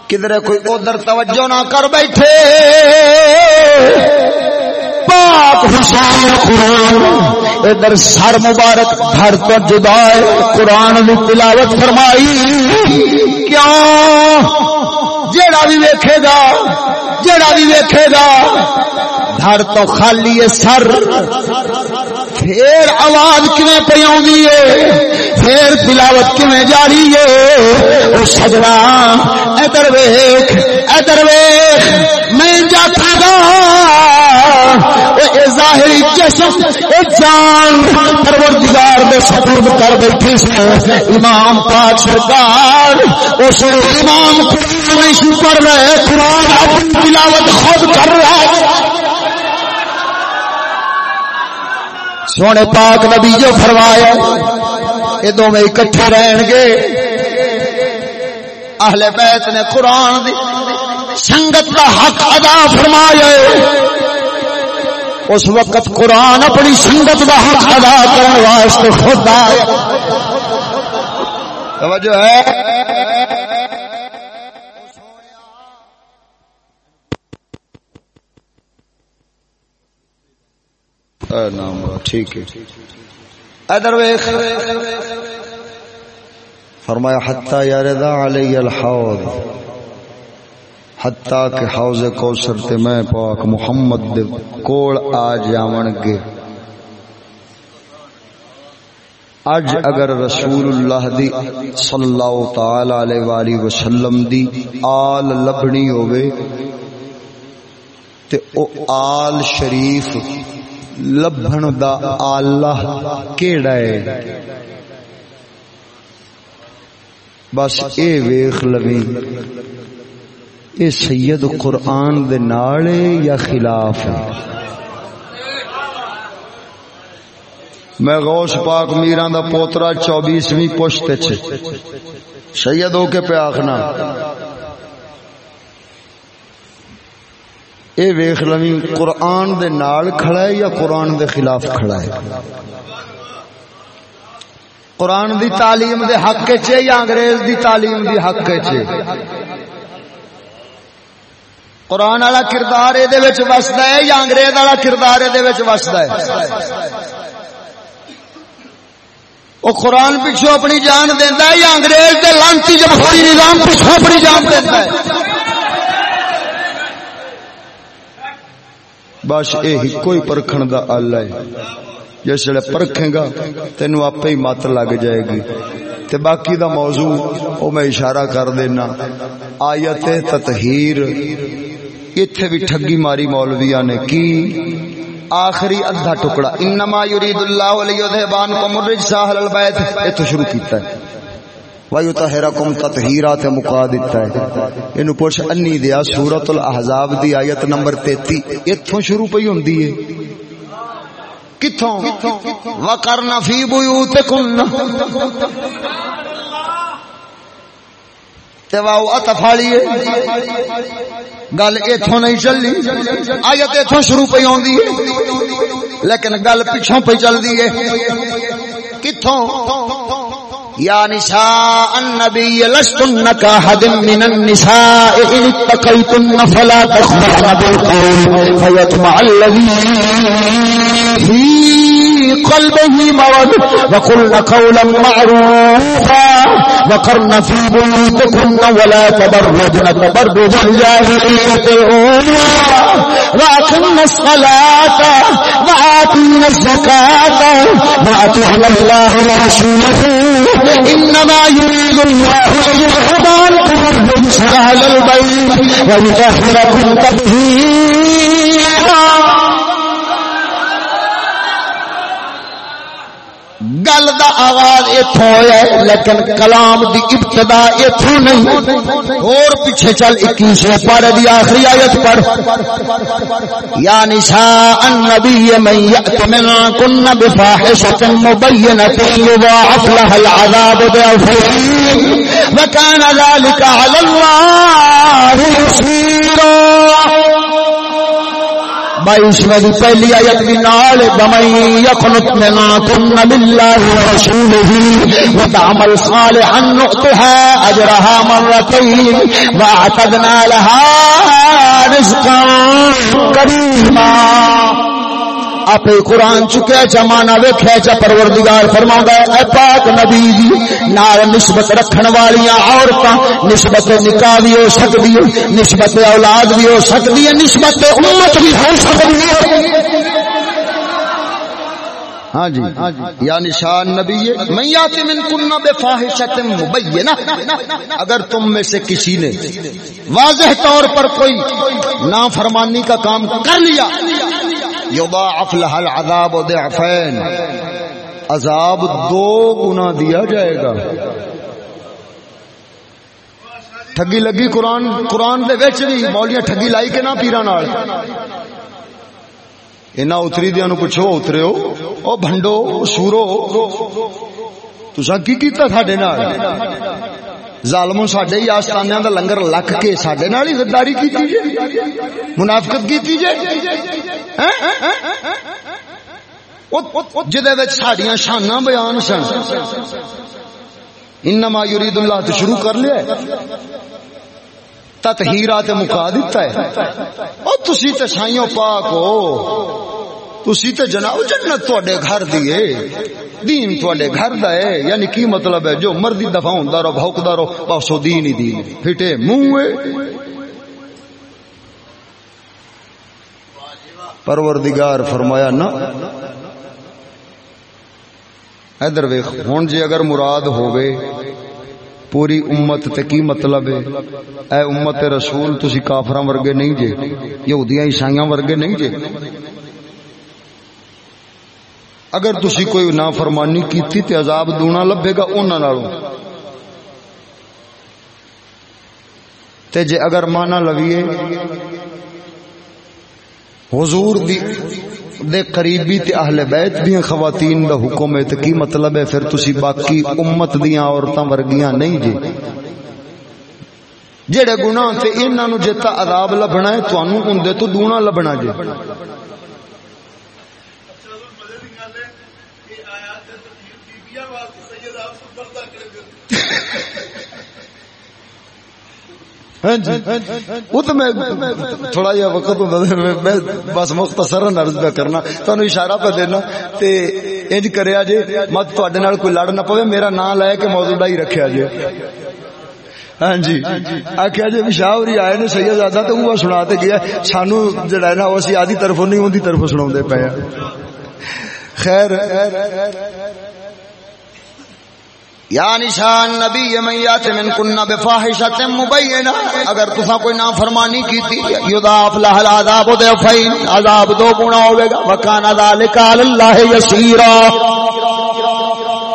کدھر کوئی ادھر توجہ نہ کر بیٹھے۔ پاک حسین قرآن۔ ادھر سر مبارک گھر تو جدا ہے۔ قرآن کی تلاوت فرمائی۔ کیوں جیڑا بھی ویکھے گا، جیڑا بھی ویکھے گا، گھر تو خالی ہے سر۔ پھر آواز کیویں پہ آئی ہے؟ پھر تلاوت کیویں جاری ہے؟ او سجنا، ادھر ویکھ ادھر ویکھ، میں جاتا گا۔ اے ظاہری جسم اے جان۔ پروردگار دے سپرد کر بیٹھی سی امام پاک سرکار اس امام قرآن نہیں پڑھ رہے قرآن اپنی تلاوت خود کر رہا ہے۔ سونے پاک نبی جو فرمایا، یہ دونوں اکٹھے رہن گے۔ اہل بیت نے قرآن دی سنگت کا حق ادا فرمایا اس وقت قرآن اپنی سنگت کا حق ادا کرنے واسطے خود آیا۔ توجہ ہے۔ نام ٹھیک ہے۔ ادر ویخ فرمایا حتی یاردا علی الحوض۔ حتی کہ حوض کوثر تے میں پاک محمد دے کول آ جاون گے۔ اج اگر رسول اللہ دی صلی اللہ تعالی علیہ والہ وسلم دی آل لبنی ہوئے تے او آل شریف لبھن دا آلہ کیڑا ہے؟ بس اے ویخ لوی اے سید قرآن دے نالے یا خلاف؟ ہے میں غوث پاک میران دا پوترا چوبیسویں پشت سید ہو کے پہ آخنا اے ویخ لوی قرآن دے نال کھڑا ہے یا قرآن دے خلاف کھڑا ہے؟ قرآن دی تعلیم دے حق چے یا انگریز دی تعلیم دی حق چے قرآن والا کردار یہ وستا ہے یا انگریز والا کردار یہ وستا ہے؟ وہ قرآن پچھو اپنی جان دینا ہے یا انگریز دے لانتی جمہوری نظام پچھو اپنی جان دینا ہے؟ بس یہ کوئی پرکھن دا آلہ ہے جس ویلے پرکھے گا تینو آپ ہی مت لگ جائے گی تے باقی دا موضوع او میں اشارہ کر دینا آیت تطہیر ایتھے بھی ٹھگی ماری مولویاں نے کی آخری ادھا ٹکڑا انما یرید اللہ لیذھبان قوم الرجس اهل البیت ایتھے شروع کیتا ہے وایو تہرکم تطہیرا تے مقا دیتا ہے اینو پوچھ انی دیا سورۃ الاحزاب دی آیت نمبر 33 ایتھوں شروع پئی ہوندی ہے۔ کتھوں؟ وقرن فی بیوتکن تے واو اتفالی گل ایتھوں نہیں چلنی آیت ایتھوں شروع پئی ہوندی ہے۔ لیکن گل پیچھوں پئی چلدی ہے۔ کتھوں؟ یا نساء النبی لستن كاحد من النساء ان اتقيتن فلا تخضعن بالقول فيطمع الذي في قلبه مرض وقلن قولا معروفا وقرن في بيوتكن ولا تبرجن تبرج الجاهلية الأولى وأقمنا الصلاة وآتينا الزكاة وأطعنا الله ورسوله إنما يريد الله أن يذهب عنكم الرجس أهل البيت ويطهركم تطهيرا گل دا آغاز اتوں ہوا ہے، لیکن کلام دی ابتدا اتوں نہیں۔ اور پیچھے چل اکیسویں پارے دی آخری آیت پر یا نساء النبی من یأت من کن بفاحشة مبینة یضاعف لها العذاب ضعفین وکان ذلك على الله يسيرا بائیسویں دی پہلی آیت بھی نال بمئی یقنت منا کن باللہ ورسولہ وتعمل صالحا نؤتها اجرها مرتين واعتدنا لها رزقا كريما آپ قرآن چکے چا مانا ویکھے چا پروردگار فرما اے پاک نبی جی نال نسبت رکھن والیاں عورتاں، نسبت نکاح بھی ہو سکتی ہے، نسبت اولاد بھی ہو سکتی ہے، نسبت امت بھی ہو سکتی ہے۔ ہاں جی یعنی شان نبی میات من کننا بے فاحشت مبینہ۔ اگر تم میں سے کسی نے واضح طور پر کوئی نافرمانی کا کام کر لیا یضاعف لها العذاب ضعفین عذاب دو گنا دیا جائے گا. ٹھگی لگی قرآن قرآن دے وچ بھی مولیاں ٹھگی لائی کے نہ پیرا نال. اینا اتری دیا نو پوچھو اترے ہو او بھنڈو، سورو تسا کی کیتا ساڈے نال؟ ظالموں ساڈے ہی آستانیاں دا لنگر لک کے ساڈے نال ہی غداری کیتی جے۔ منافقت کیتی جے۔ ہاں؟ جدے وچ ساڈیاں شاناں بیان سن۔ انما یرید اللہ تو شروع کر لیا تطہیرا تے مکا دیتا ہے۔ او تسی تے سائیوں پاک ہو۔ تسی تے جناب جنت تواڈے گھر دی ہے دین تواڈے گھر دا ہے یعنی کی مطلب ہے جو مرضی دفع ہوندا رہو، بھوکدا رہو، بس او دین ہی دین۔ پھٹے منہ ہے پروردگار فرمایا، نہ۔ ادھر ویخ ہوں جی اگر مراد ہوئے پوری امت تے کی مطلب ہے اے امت رسول، تسی کافراں ورگے نہیں جے، یہودیاں، عیسائیاں ورگے نہیں جے۔ اگر تسی کوئی نافرمانی کیتی تے عذاب دونا لبے گا انہاں نالوں۔ تے جے اگر مانا لویے حضور دی دے قریبی تے اہل بیت دیاں خواتین دا حکم ہے، تے کی مطلب ہے؟ پھر تسی باقی امت دیاں عورتاں ورگیاں نہیں جی جڑے گناہ تے انہاں نو جتا عذاب لبنا ہے، تانوں اوندے تو دونا لبنا جی ہاں جی۔ وہ تو میں تھوڑا جہا وقت ہوتا میں بس مختصر عرض پہ کرنا۔ تمہیں اشارہ پہ دینا تے انج کریا جے، مت تواڈے نال کوئی لڑ نہ پوے، میرا نام لے کے موضوع ہی رکھیا جے۔ ہاں جی۔ آخیا جی پشاوری آئے نے سید زیادہ تو وہ سنا تے گیا، سانو جڑا ہے نا وہ اسی آدھی طرفوں نہیں، اون طرف سنا پے خیر۔ یا نشان نبی میات من کننا بفاحشت مبینہ۔ اگر تسا کوئی نافرمانی کیتی یضاف لہ العذاب ضعفین عذاب دو گنا ہوے گا۔ وکانا ذالک علی اللہ یسیرا۔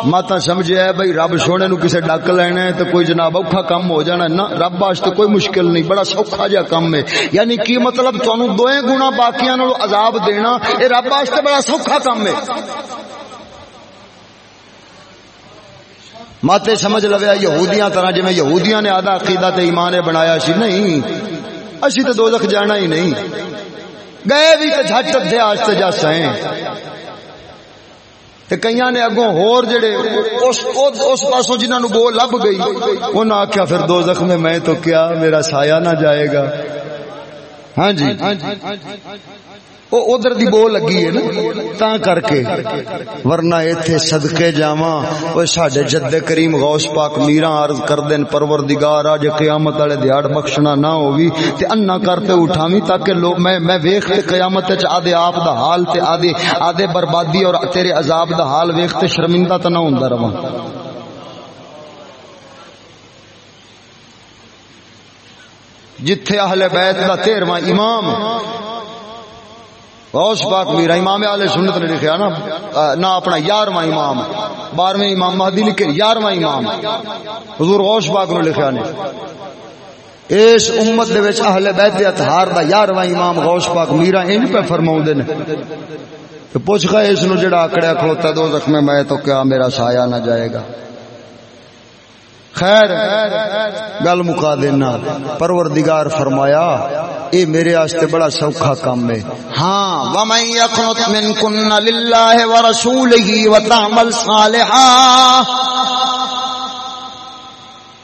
ماتا سمجھے ہے بھائی رب سونے نو کسے ڈک لینا ہے تو کوئی جناب اوکھا کم ہو جانا نہ، رب واسطے کوئی مشکل نہیں، بڑا سوکھا جا کم ہے۔ یعنی کی مطلب تانوں دوئے گنا باقیاں نال عذاب دینا، اے رب واسطے بڑا سوکھا کم ہے۔ ماتے سمجھ لویا یہودیاں طرح جی یہودیاں نے آدھا عقیدہ تے ایمان بنایا سی، نہیں۔ اسی تو دوزخ جانا ہی نہیں۔ گئے بھی تے جھٹ دے آج تے جا سائیں تے کئیاں نے اگوں ہور جڑے اس اس پاسوں جنہاں نو بو لب گئی، انہاں آکھیا پھر دوزخ میں میں تو کیا، میرا سایہ نہ جائے گا۔ ہاں جی۔ او ادھر دی بو لگی ہے نا، تا کر کے۔ ورنہ ایتھے صدقے جاواں او ساڈے جد کریم غوث پاک میرا عرض کر دین پروردگار اج قیامت والے دیہڑ بخشنا نہ ہووی، تے انا کرتے اٹھاویں تاکہ لوگ، میں میں ویکھ تے قیامت وچ آدے آپ دا حال تے آدے آدے بربادی اور تیرے عذاب دا حال ویکھ تے شرمندہ تے نہ ہوندا رواں۔ جتھے اہل بیت دا تیرواں امام غوث پاک میرا امام علیہ سنت نے لکھا نا نہ اپنا یارواں امام، بارہویں امام، مہدی لکھے یارواں امام۔ حضور غوث پاک نے لکھا نے۔ اس امت دے وچ اہل بیت اطہار دا یارواں امام غوث پاک میرا ان پہ فرماوندے نے۔ تو پوچھ گئے اس نو جڑا اکڑیا کھلوتا دو زخم میں تو کیا میرا سایہ نہ جائے گا؟ خیر، گل مکا دینا پروردگار فرمایا اے میرے آستے بڑا سوکھا کام ہے۔ ہاں وَمَن يَقْنُتْ مِنْكُنَّ لِلَّهِ وَرَسُولِهِ وَتَعْمَلْ صَالِحًا۔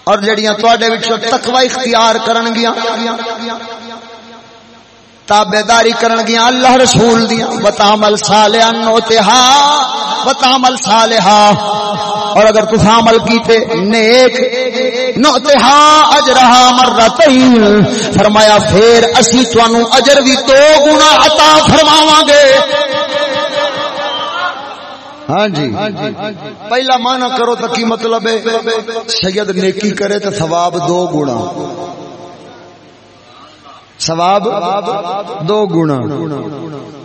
اور جڑیاں تواڈے وچوں تقوی اختیار کرن گیاں تابیداری کرن گیا اللہ رسول دیا بتعمل صالحا نوتہا بتعمل صالحا۔ اور اگر تو عمل کیتے نیک۔ نوتہا اجرہا مرتین۔ فرمایا، پھر اسی توانو اجر بھی دو گنا عطا فرماواں گے ہاں جی۔ پہلا مانا کرو تو کی مطلب ہے؟ سید نیکی کرے تو ثواب دو گنا۔ ثواب دو گنا۔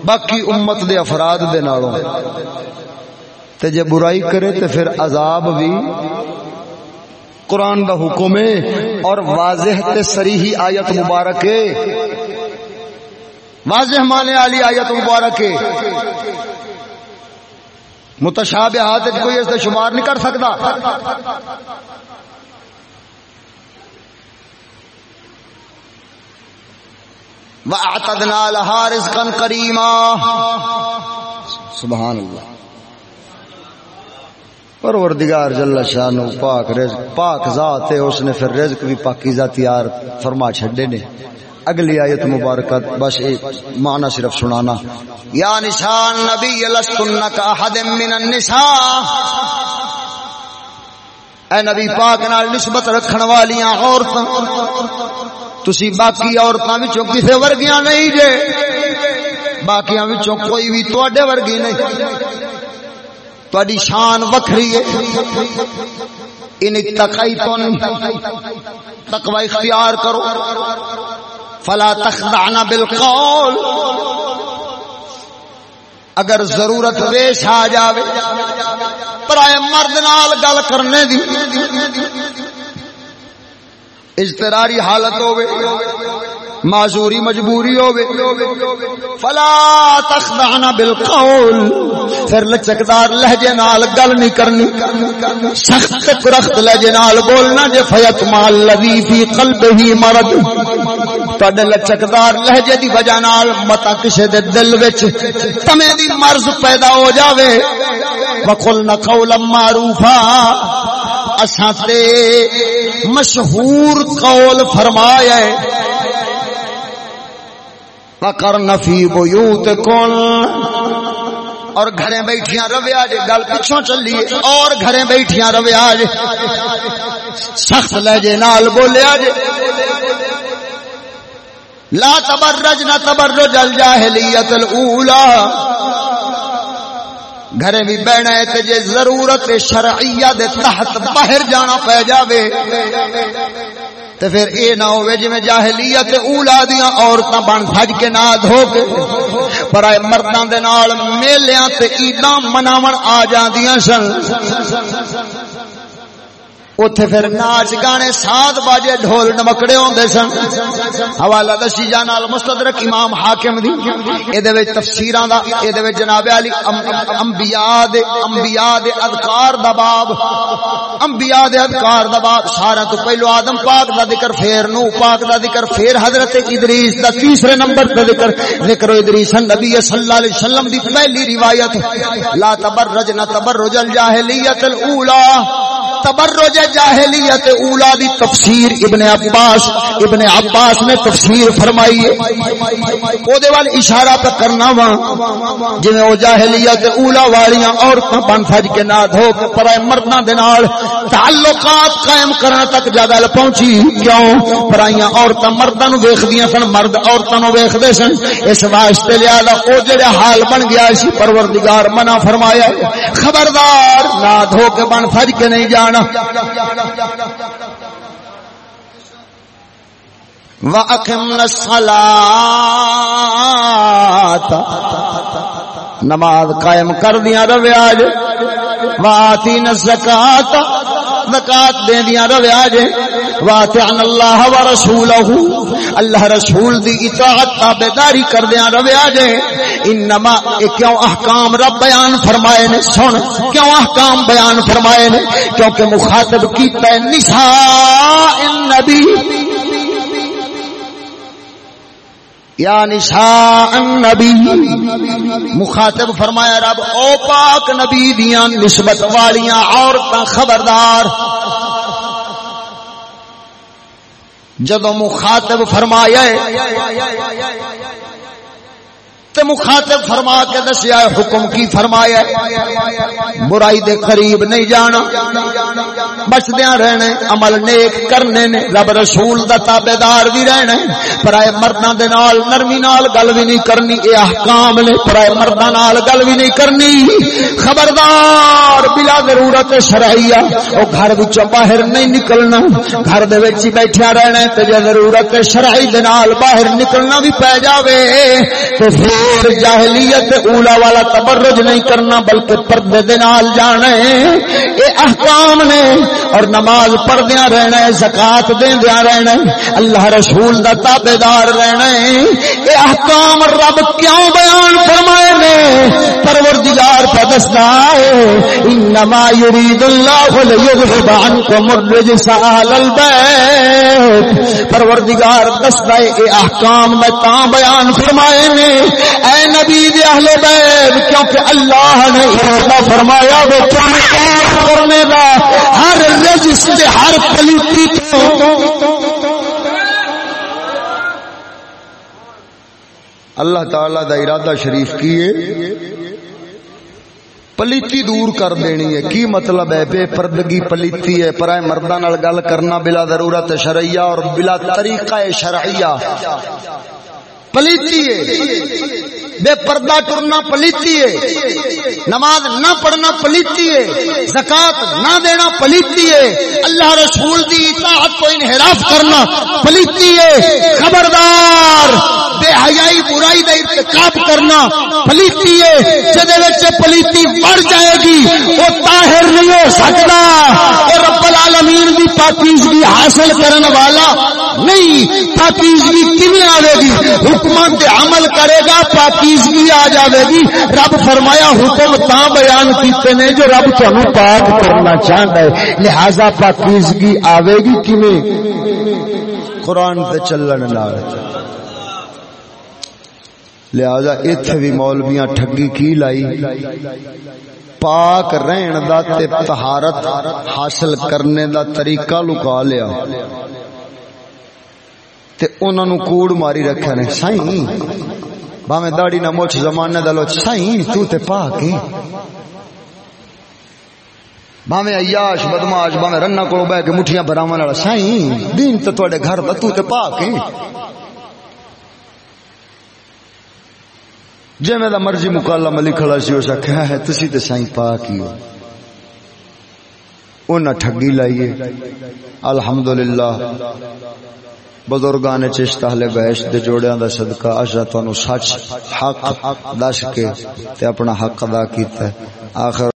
باقی امت دے افراد دے نالوں۔ تے جے برائی کرے تے پھر عذاب بھی قرآن دا حکم ہے اور واضح تے سریحی آیت مبارک ہے۔ واضح مانے والی آیت مبارک ہے۔ متشابہات کوئی اس شمار نہیں کر سکتا۔ وَأَعْتَدْنَا لَهَا رِزْقًا كَرِيمًا سبحان اللہ۔ پروردگار جل شانو پاک رزق پاک ذات ہے، اس نے پھر رزق بھی پاکیزہ تیار فرما چھڑے نے۔ اگلی آیت مبارکت، بس ایک معنی صرف سنانا۔ یا نشان نبی لستنک احد من النساء۔ اے نبی پاک نال نسبت رکھن والیاں عورتاں، تسی باقی عورتاں وچوں کسے ورگیاں نہیں جے۔ باقیاں وچوں کوئی بھی تواڈے ورگی نہیں۔ تواڈی شان وکھری ہے۔ ان تقیتن تقوی اختیار کرو۔ فلا تخدعنا بالقول۔ اگر ضرورت پیش آ جاوے، پرائے مرد نال گل کرنے دی۔ اجتراری حالت ہوئے معذوری مجبوری ہوئے فلا تخدعنا بالقول. پھر لچکدار لہجے نال گل نہیں کرنی. سخت کرخت لہجے نال بولنا جے فیت مال لذی فی قلبہ مرض. تڈے لچکدار لہجے دی وجہ نال متا کسے دے دل وچ تمے دی مرض پیدا ہو جاوے. وقلنا قولا معروفا. اساں تے مشہور قول فرمایا ہے. وکر نفی بیوت کن اور گھریں بیٹھیاں رویا جے، گل پچھوں چلیے۔ اور گھریں بیٹھیاں رویا جے۔ سخت لہجے نال بولیا جے۔ لا تبرج، نہ تبرج الجاہلیت الاولا گھرے بھی بہنا ہے تے جے ضرورت شرعیہ دے تحت باہر جانا پہ جاوے۔ تے پھر اے نہ ہوے جویں جی جاہلیت اولا دیاں عورتاں بن سج کے نہ دھو کے۔ پر اے مرداں دے نال میلیاں تے عیداں مناون آ جاندیاں سن۔ اوتھے پھر ناچ گانے سات باجے، ڈھول نمکڑے ہوندے سن۔ حوالہ دسی جان نال مستدرک امام حاکم دی۔ اے دے وچ تفسیراں دا اے دے وچ جناب علی انبیاء دے انبیاء دے اذکار دا باب۔ انبیاء دے اذکار دا باب۔ سارا تو پہلو آدم پاک دا ذکر، پھر نو پاک دا ذکر، پھر حضرت ادریس دا تیسرے نمبر تے ذکر۔ ذکر ادریس نبی صلی اللہ علیہ وسلم دی پہلی روایت۔ لا تبرجنا تبرج الجاہلیت الاولى تبرج جاہلیت اولا دی تفسیر ابن عباس ابن عباس نے تفسیر فرمائی او دے وال اشارہ پہ کرنا وا، جویں او جاہلیت اولا والیاں عورتاں بن سج کے نہ دھو کے پرائے مرداں دے نال تعلقات قائم کرنے تک جگہ پہنچی۔ کیوں؟ پرائیاں عورتاں مرداں نو ویکھدیاں سن، مرد عورتاں نو ویکھدے سن۔ اس واسطے لہذا او جڑا حال بن گیا سی، پروردگار منع فرمایا خبردار نہ دھو کے بن سج کے نہیں جانا۔ وَأَقِمْنَ الصَّلَاةَ۔ نماز قائم کر دیا رویاج وَآتِينَ الزَّكَاةَ۔ زکات دے دیا رویاج وَاتِعْنَ اللَّهَ وَرَسُولَهُ۔ اللہ رسول دی اطاعت تابعداری کر دیا رویاج انما کیوں احکام رب بیان فرمائے نے؟ سن، کیوں احکام بیان فرمائے نے؟ کیونکہ مخاطب کیتا ہے، نساء النبی۔ یا نشاء النبی۔ مخاطب فرمایا، رب، او پاک نبی دیاں نسبت والیاں عورتاں خبردار۔ جدو مخاطب فرمایا تے مخاطب فرما کے دسیا حکم کی فرمایا برائی دے قریب نہیں جانا۔ بچدیا رہنا عمل نیک کرنے نے، رب رسول دا تابے دار بھی رہنا پرائے مردہ دے نال نرمی نال گل بھی نہیں کرنی، اے احکام نے۔ پرائے مردہ نال گل بھی نہیں کرنی۔ خبردار، بلا ضرورت شرعیہ۔ او گھر وچوں باہر نہیں نکلنا۔ گھر دے وچ بیٹھیا رہنا تے جے ضرورت شرعی دے نال باہر نکلنا بھی پے جاوے، تو پھر جاہلیت اولا والا تبرج نہیں کرنا، بلکہ پردے دے نال جانا اے احکام نے۔ اور نماز پڑھدیا رہنا ہے زکات دیا رہنا ہے، اللہ رسول دا تابے دار رہنا ہے۔ یہ احکام رب کیوں بیان فرمائے نے؟ پروردگار کا دستا ہے، انما یرید اللہ لیذهب عنکم الرجس اهل البیت۔ پروردگار دستا ہے یہ احکام میں تا بیان فرمائے نے۔ اے نبی دے اہل بیت، کیونکہ اللہ نے ارادہ فرمایا، وہ کرنے کا ہر رجس ہر پلیتی اللہ تعالی دا ارادہ شریف کیے پلیتی دور کر دینی ہے۔ کی مطلب ہے؟ بے پردگی پلیتی ہے۔ پرائے مردہ نال گل کرنا بلا ضرورت شرعیہ اور بلا طریقہ شرعیہ۔ پلیتی ہے۔ بے پردہ ٹرنا پلیتی ہے۔ نماز نہ پڑھنا پلیتی ہے۔ زکات نہ دینا پلیتی ہے۔ اللہ رسول دی اطاعت کو انحراف کرنا پلیتی ہے۔ خبردار، بے حیائی برائی کا ارتکاب کرنا پلیتی ہے۔ جدے پلیتی بڑھ جائے گی، وہ طاہر نہیں ہو سکتا۔ اور رب العالمین دی پاکیزگی حاصل کرنے والا نہیں۔ پاکیزگی کیویں آئے گی؟ حکمت عمل کرے گا پاکیزگی آ جائے گی۔ رب فرمایا حکم تا بیان کیتے نے جو رب تمہیں پاک کرنا چاہتا ہے۔ لہذا پاکیزگی آئے گی کیویں؟ قرآن تے چلن لال لہذا اتنے بھی مولویاں ٹھگی کی لائی؟ پاک رہن دا تے طہارت حاصل کرنے دا طریقہ لکا لیا۔ تے انہوں نے کوڑ ماری رکھا نے۔ سائیں؟ باویں داڑی نہ موچ زمانے دا لو سائیں تو تے پاک ہے باویں عیاش بدماش باویں رنا کولو بیٹھ کے مٹھیاں براون والا سائیں دین تے تواڈے گھر دا تو تے پاک ہے جے میں دا مرضی مکالمہ لکھلا سی اس آخیا ہے تسی تے سائیں پاک ہی ہو۔ انہاں ٹھگی لائیے۔ الحمدللہ۔ بزرگان چشت اہل بیش دے جوڑیاں دا صدقہ اشرا تانوں سچ، حق، دس کے تے اپنا حق ادا کیتا ہے۔ آخر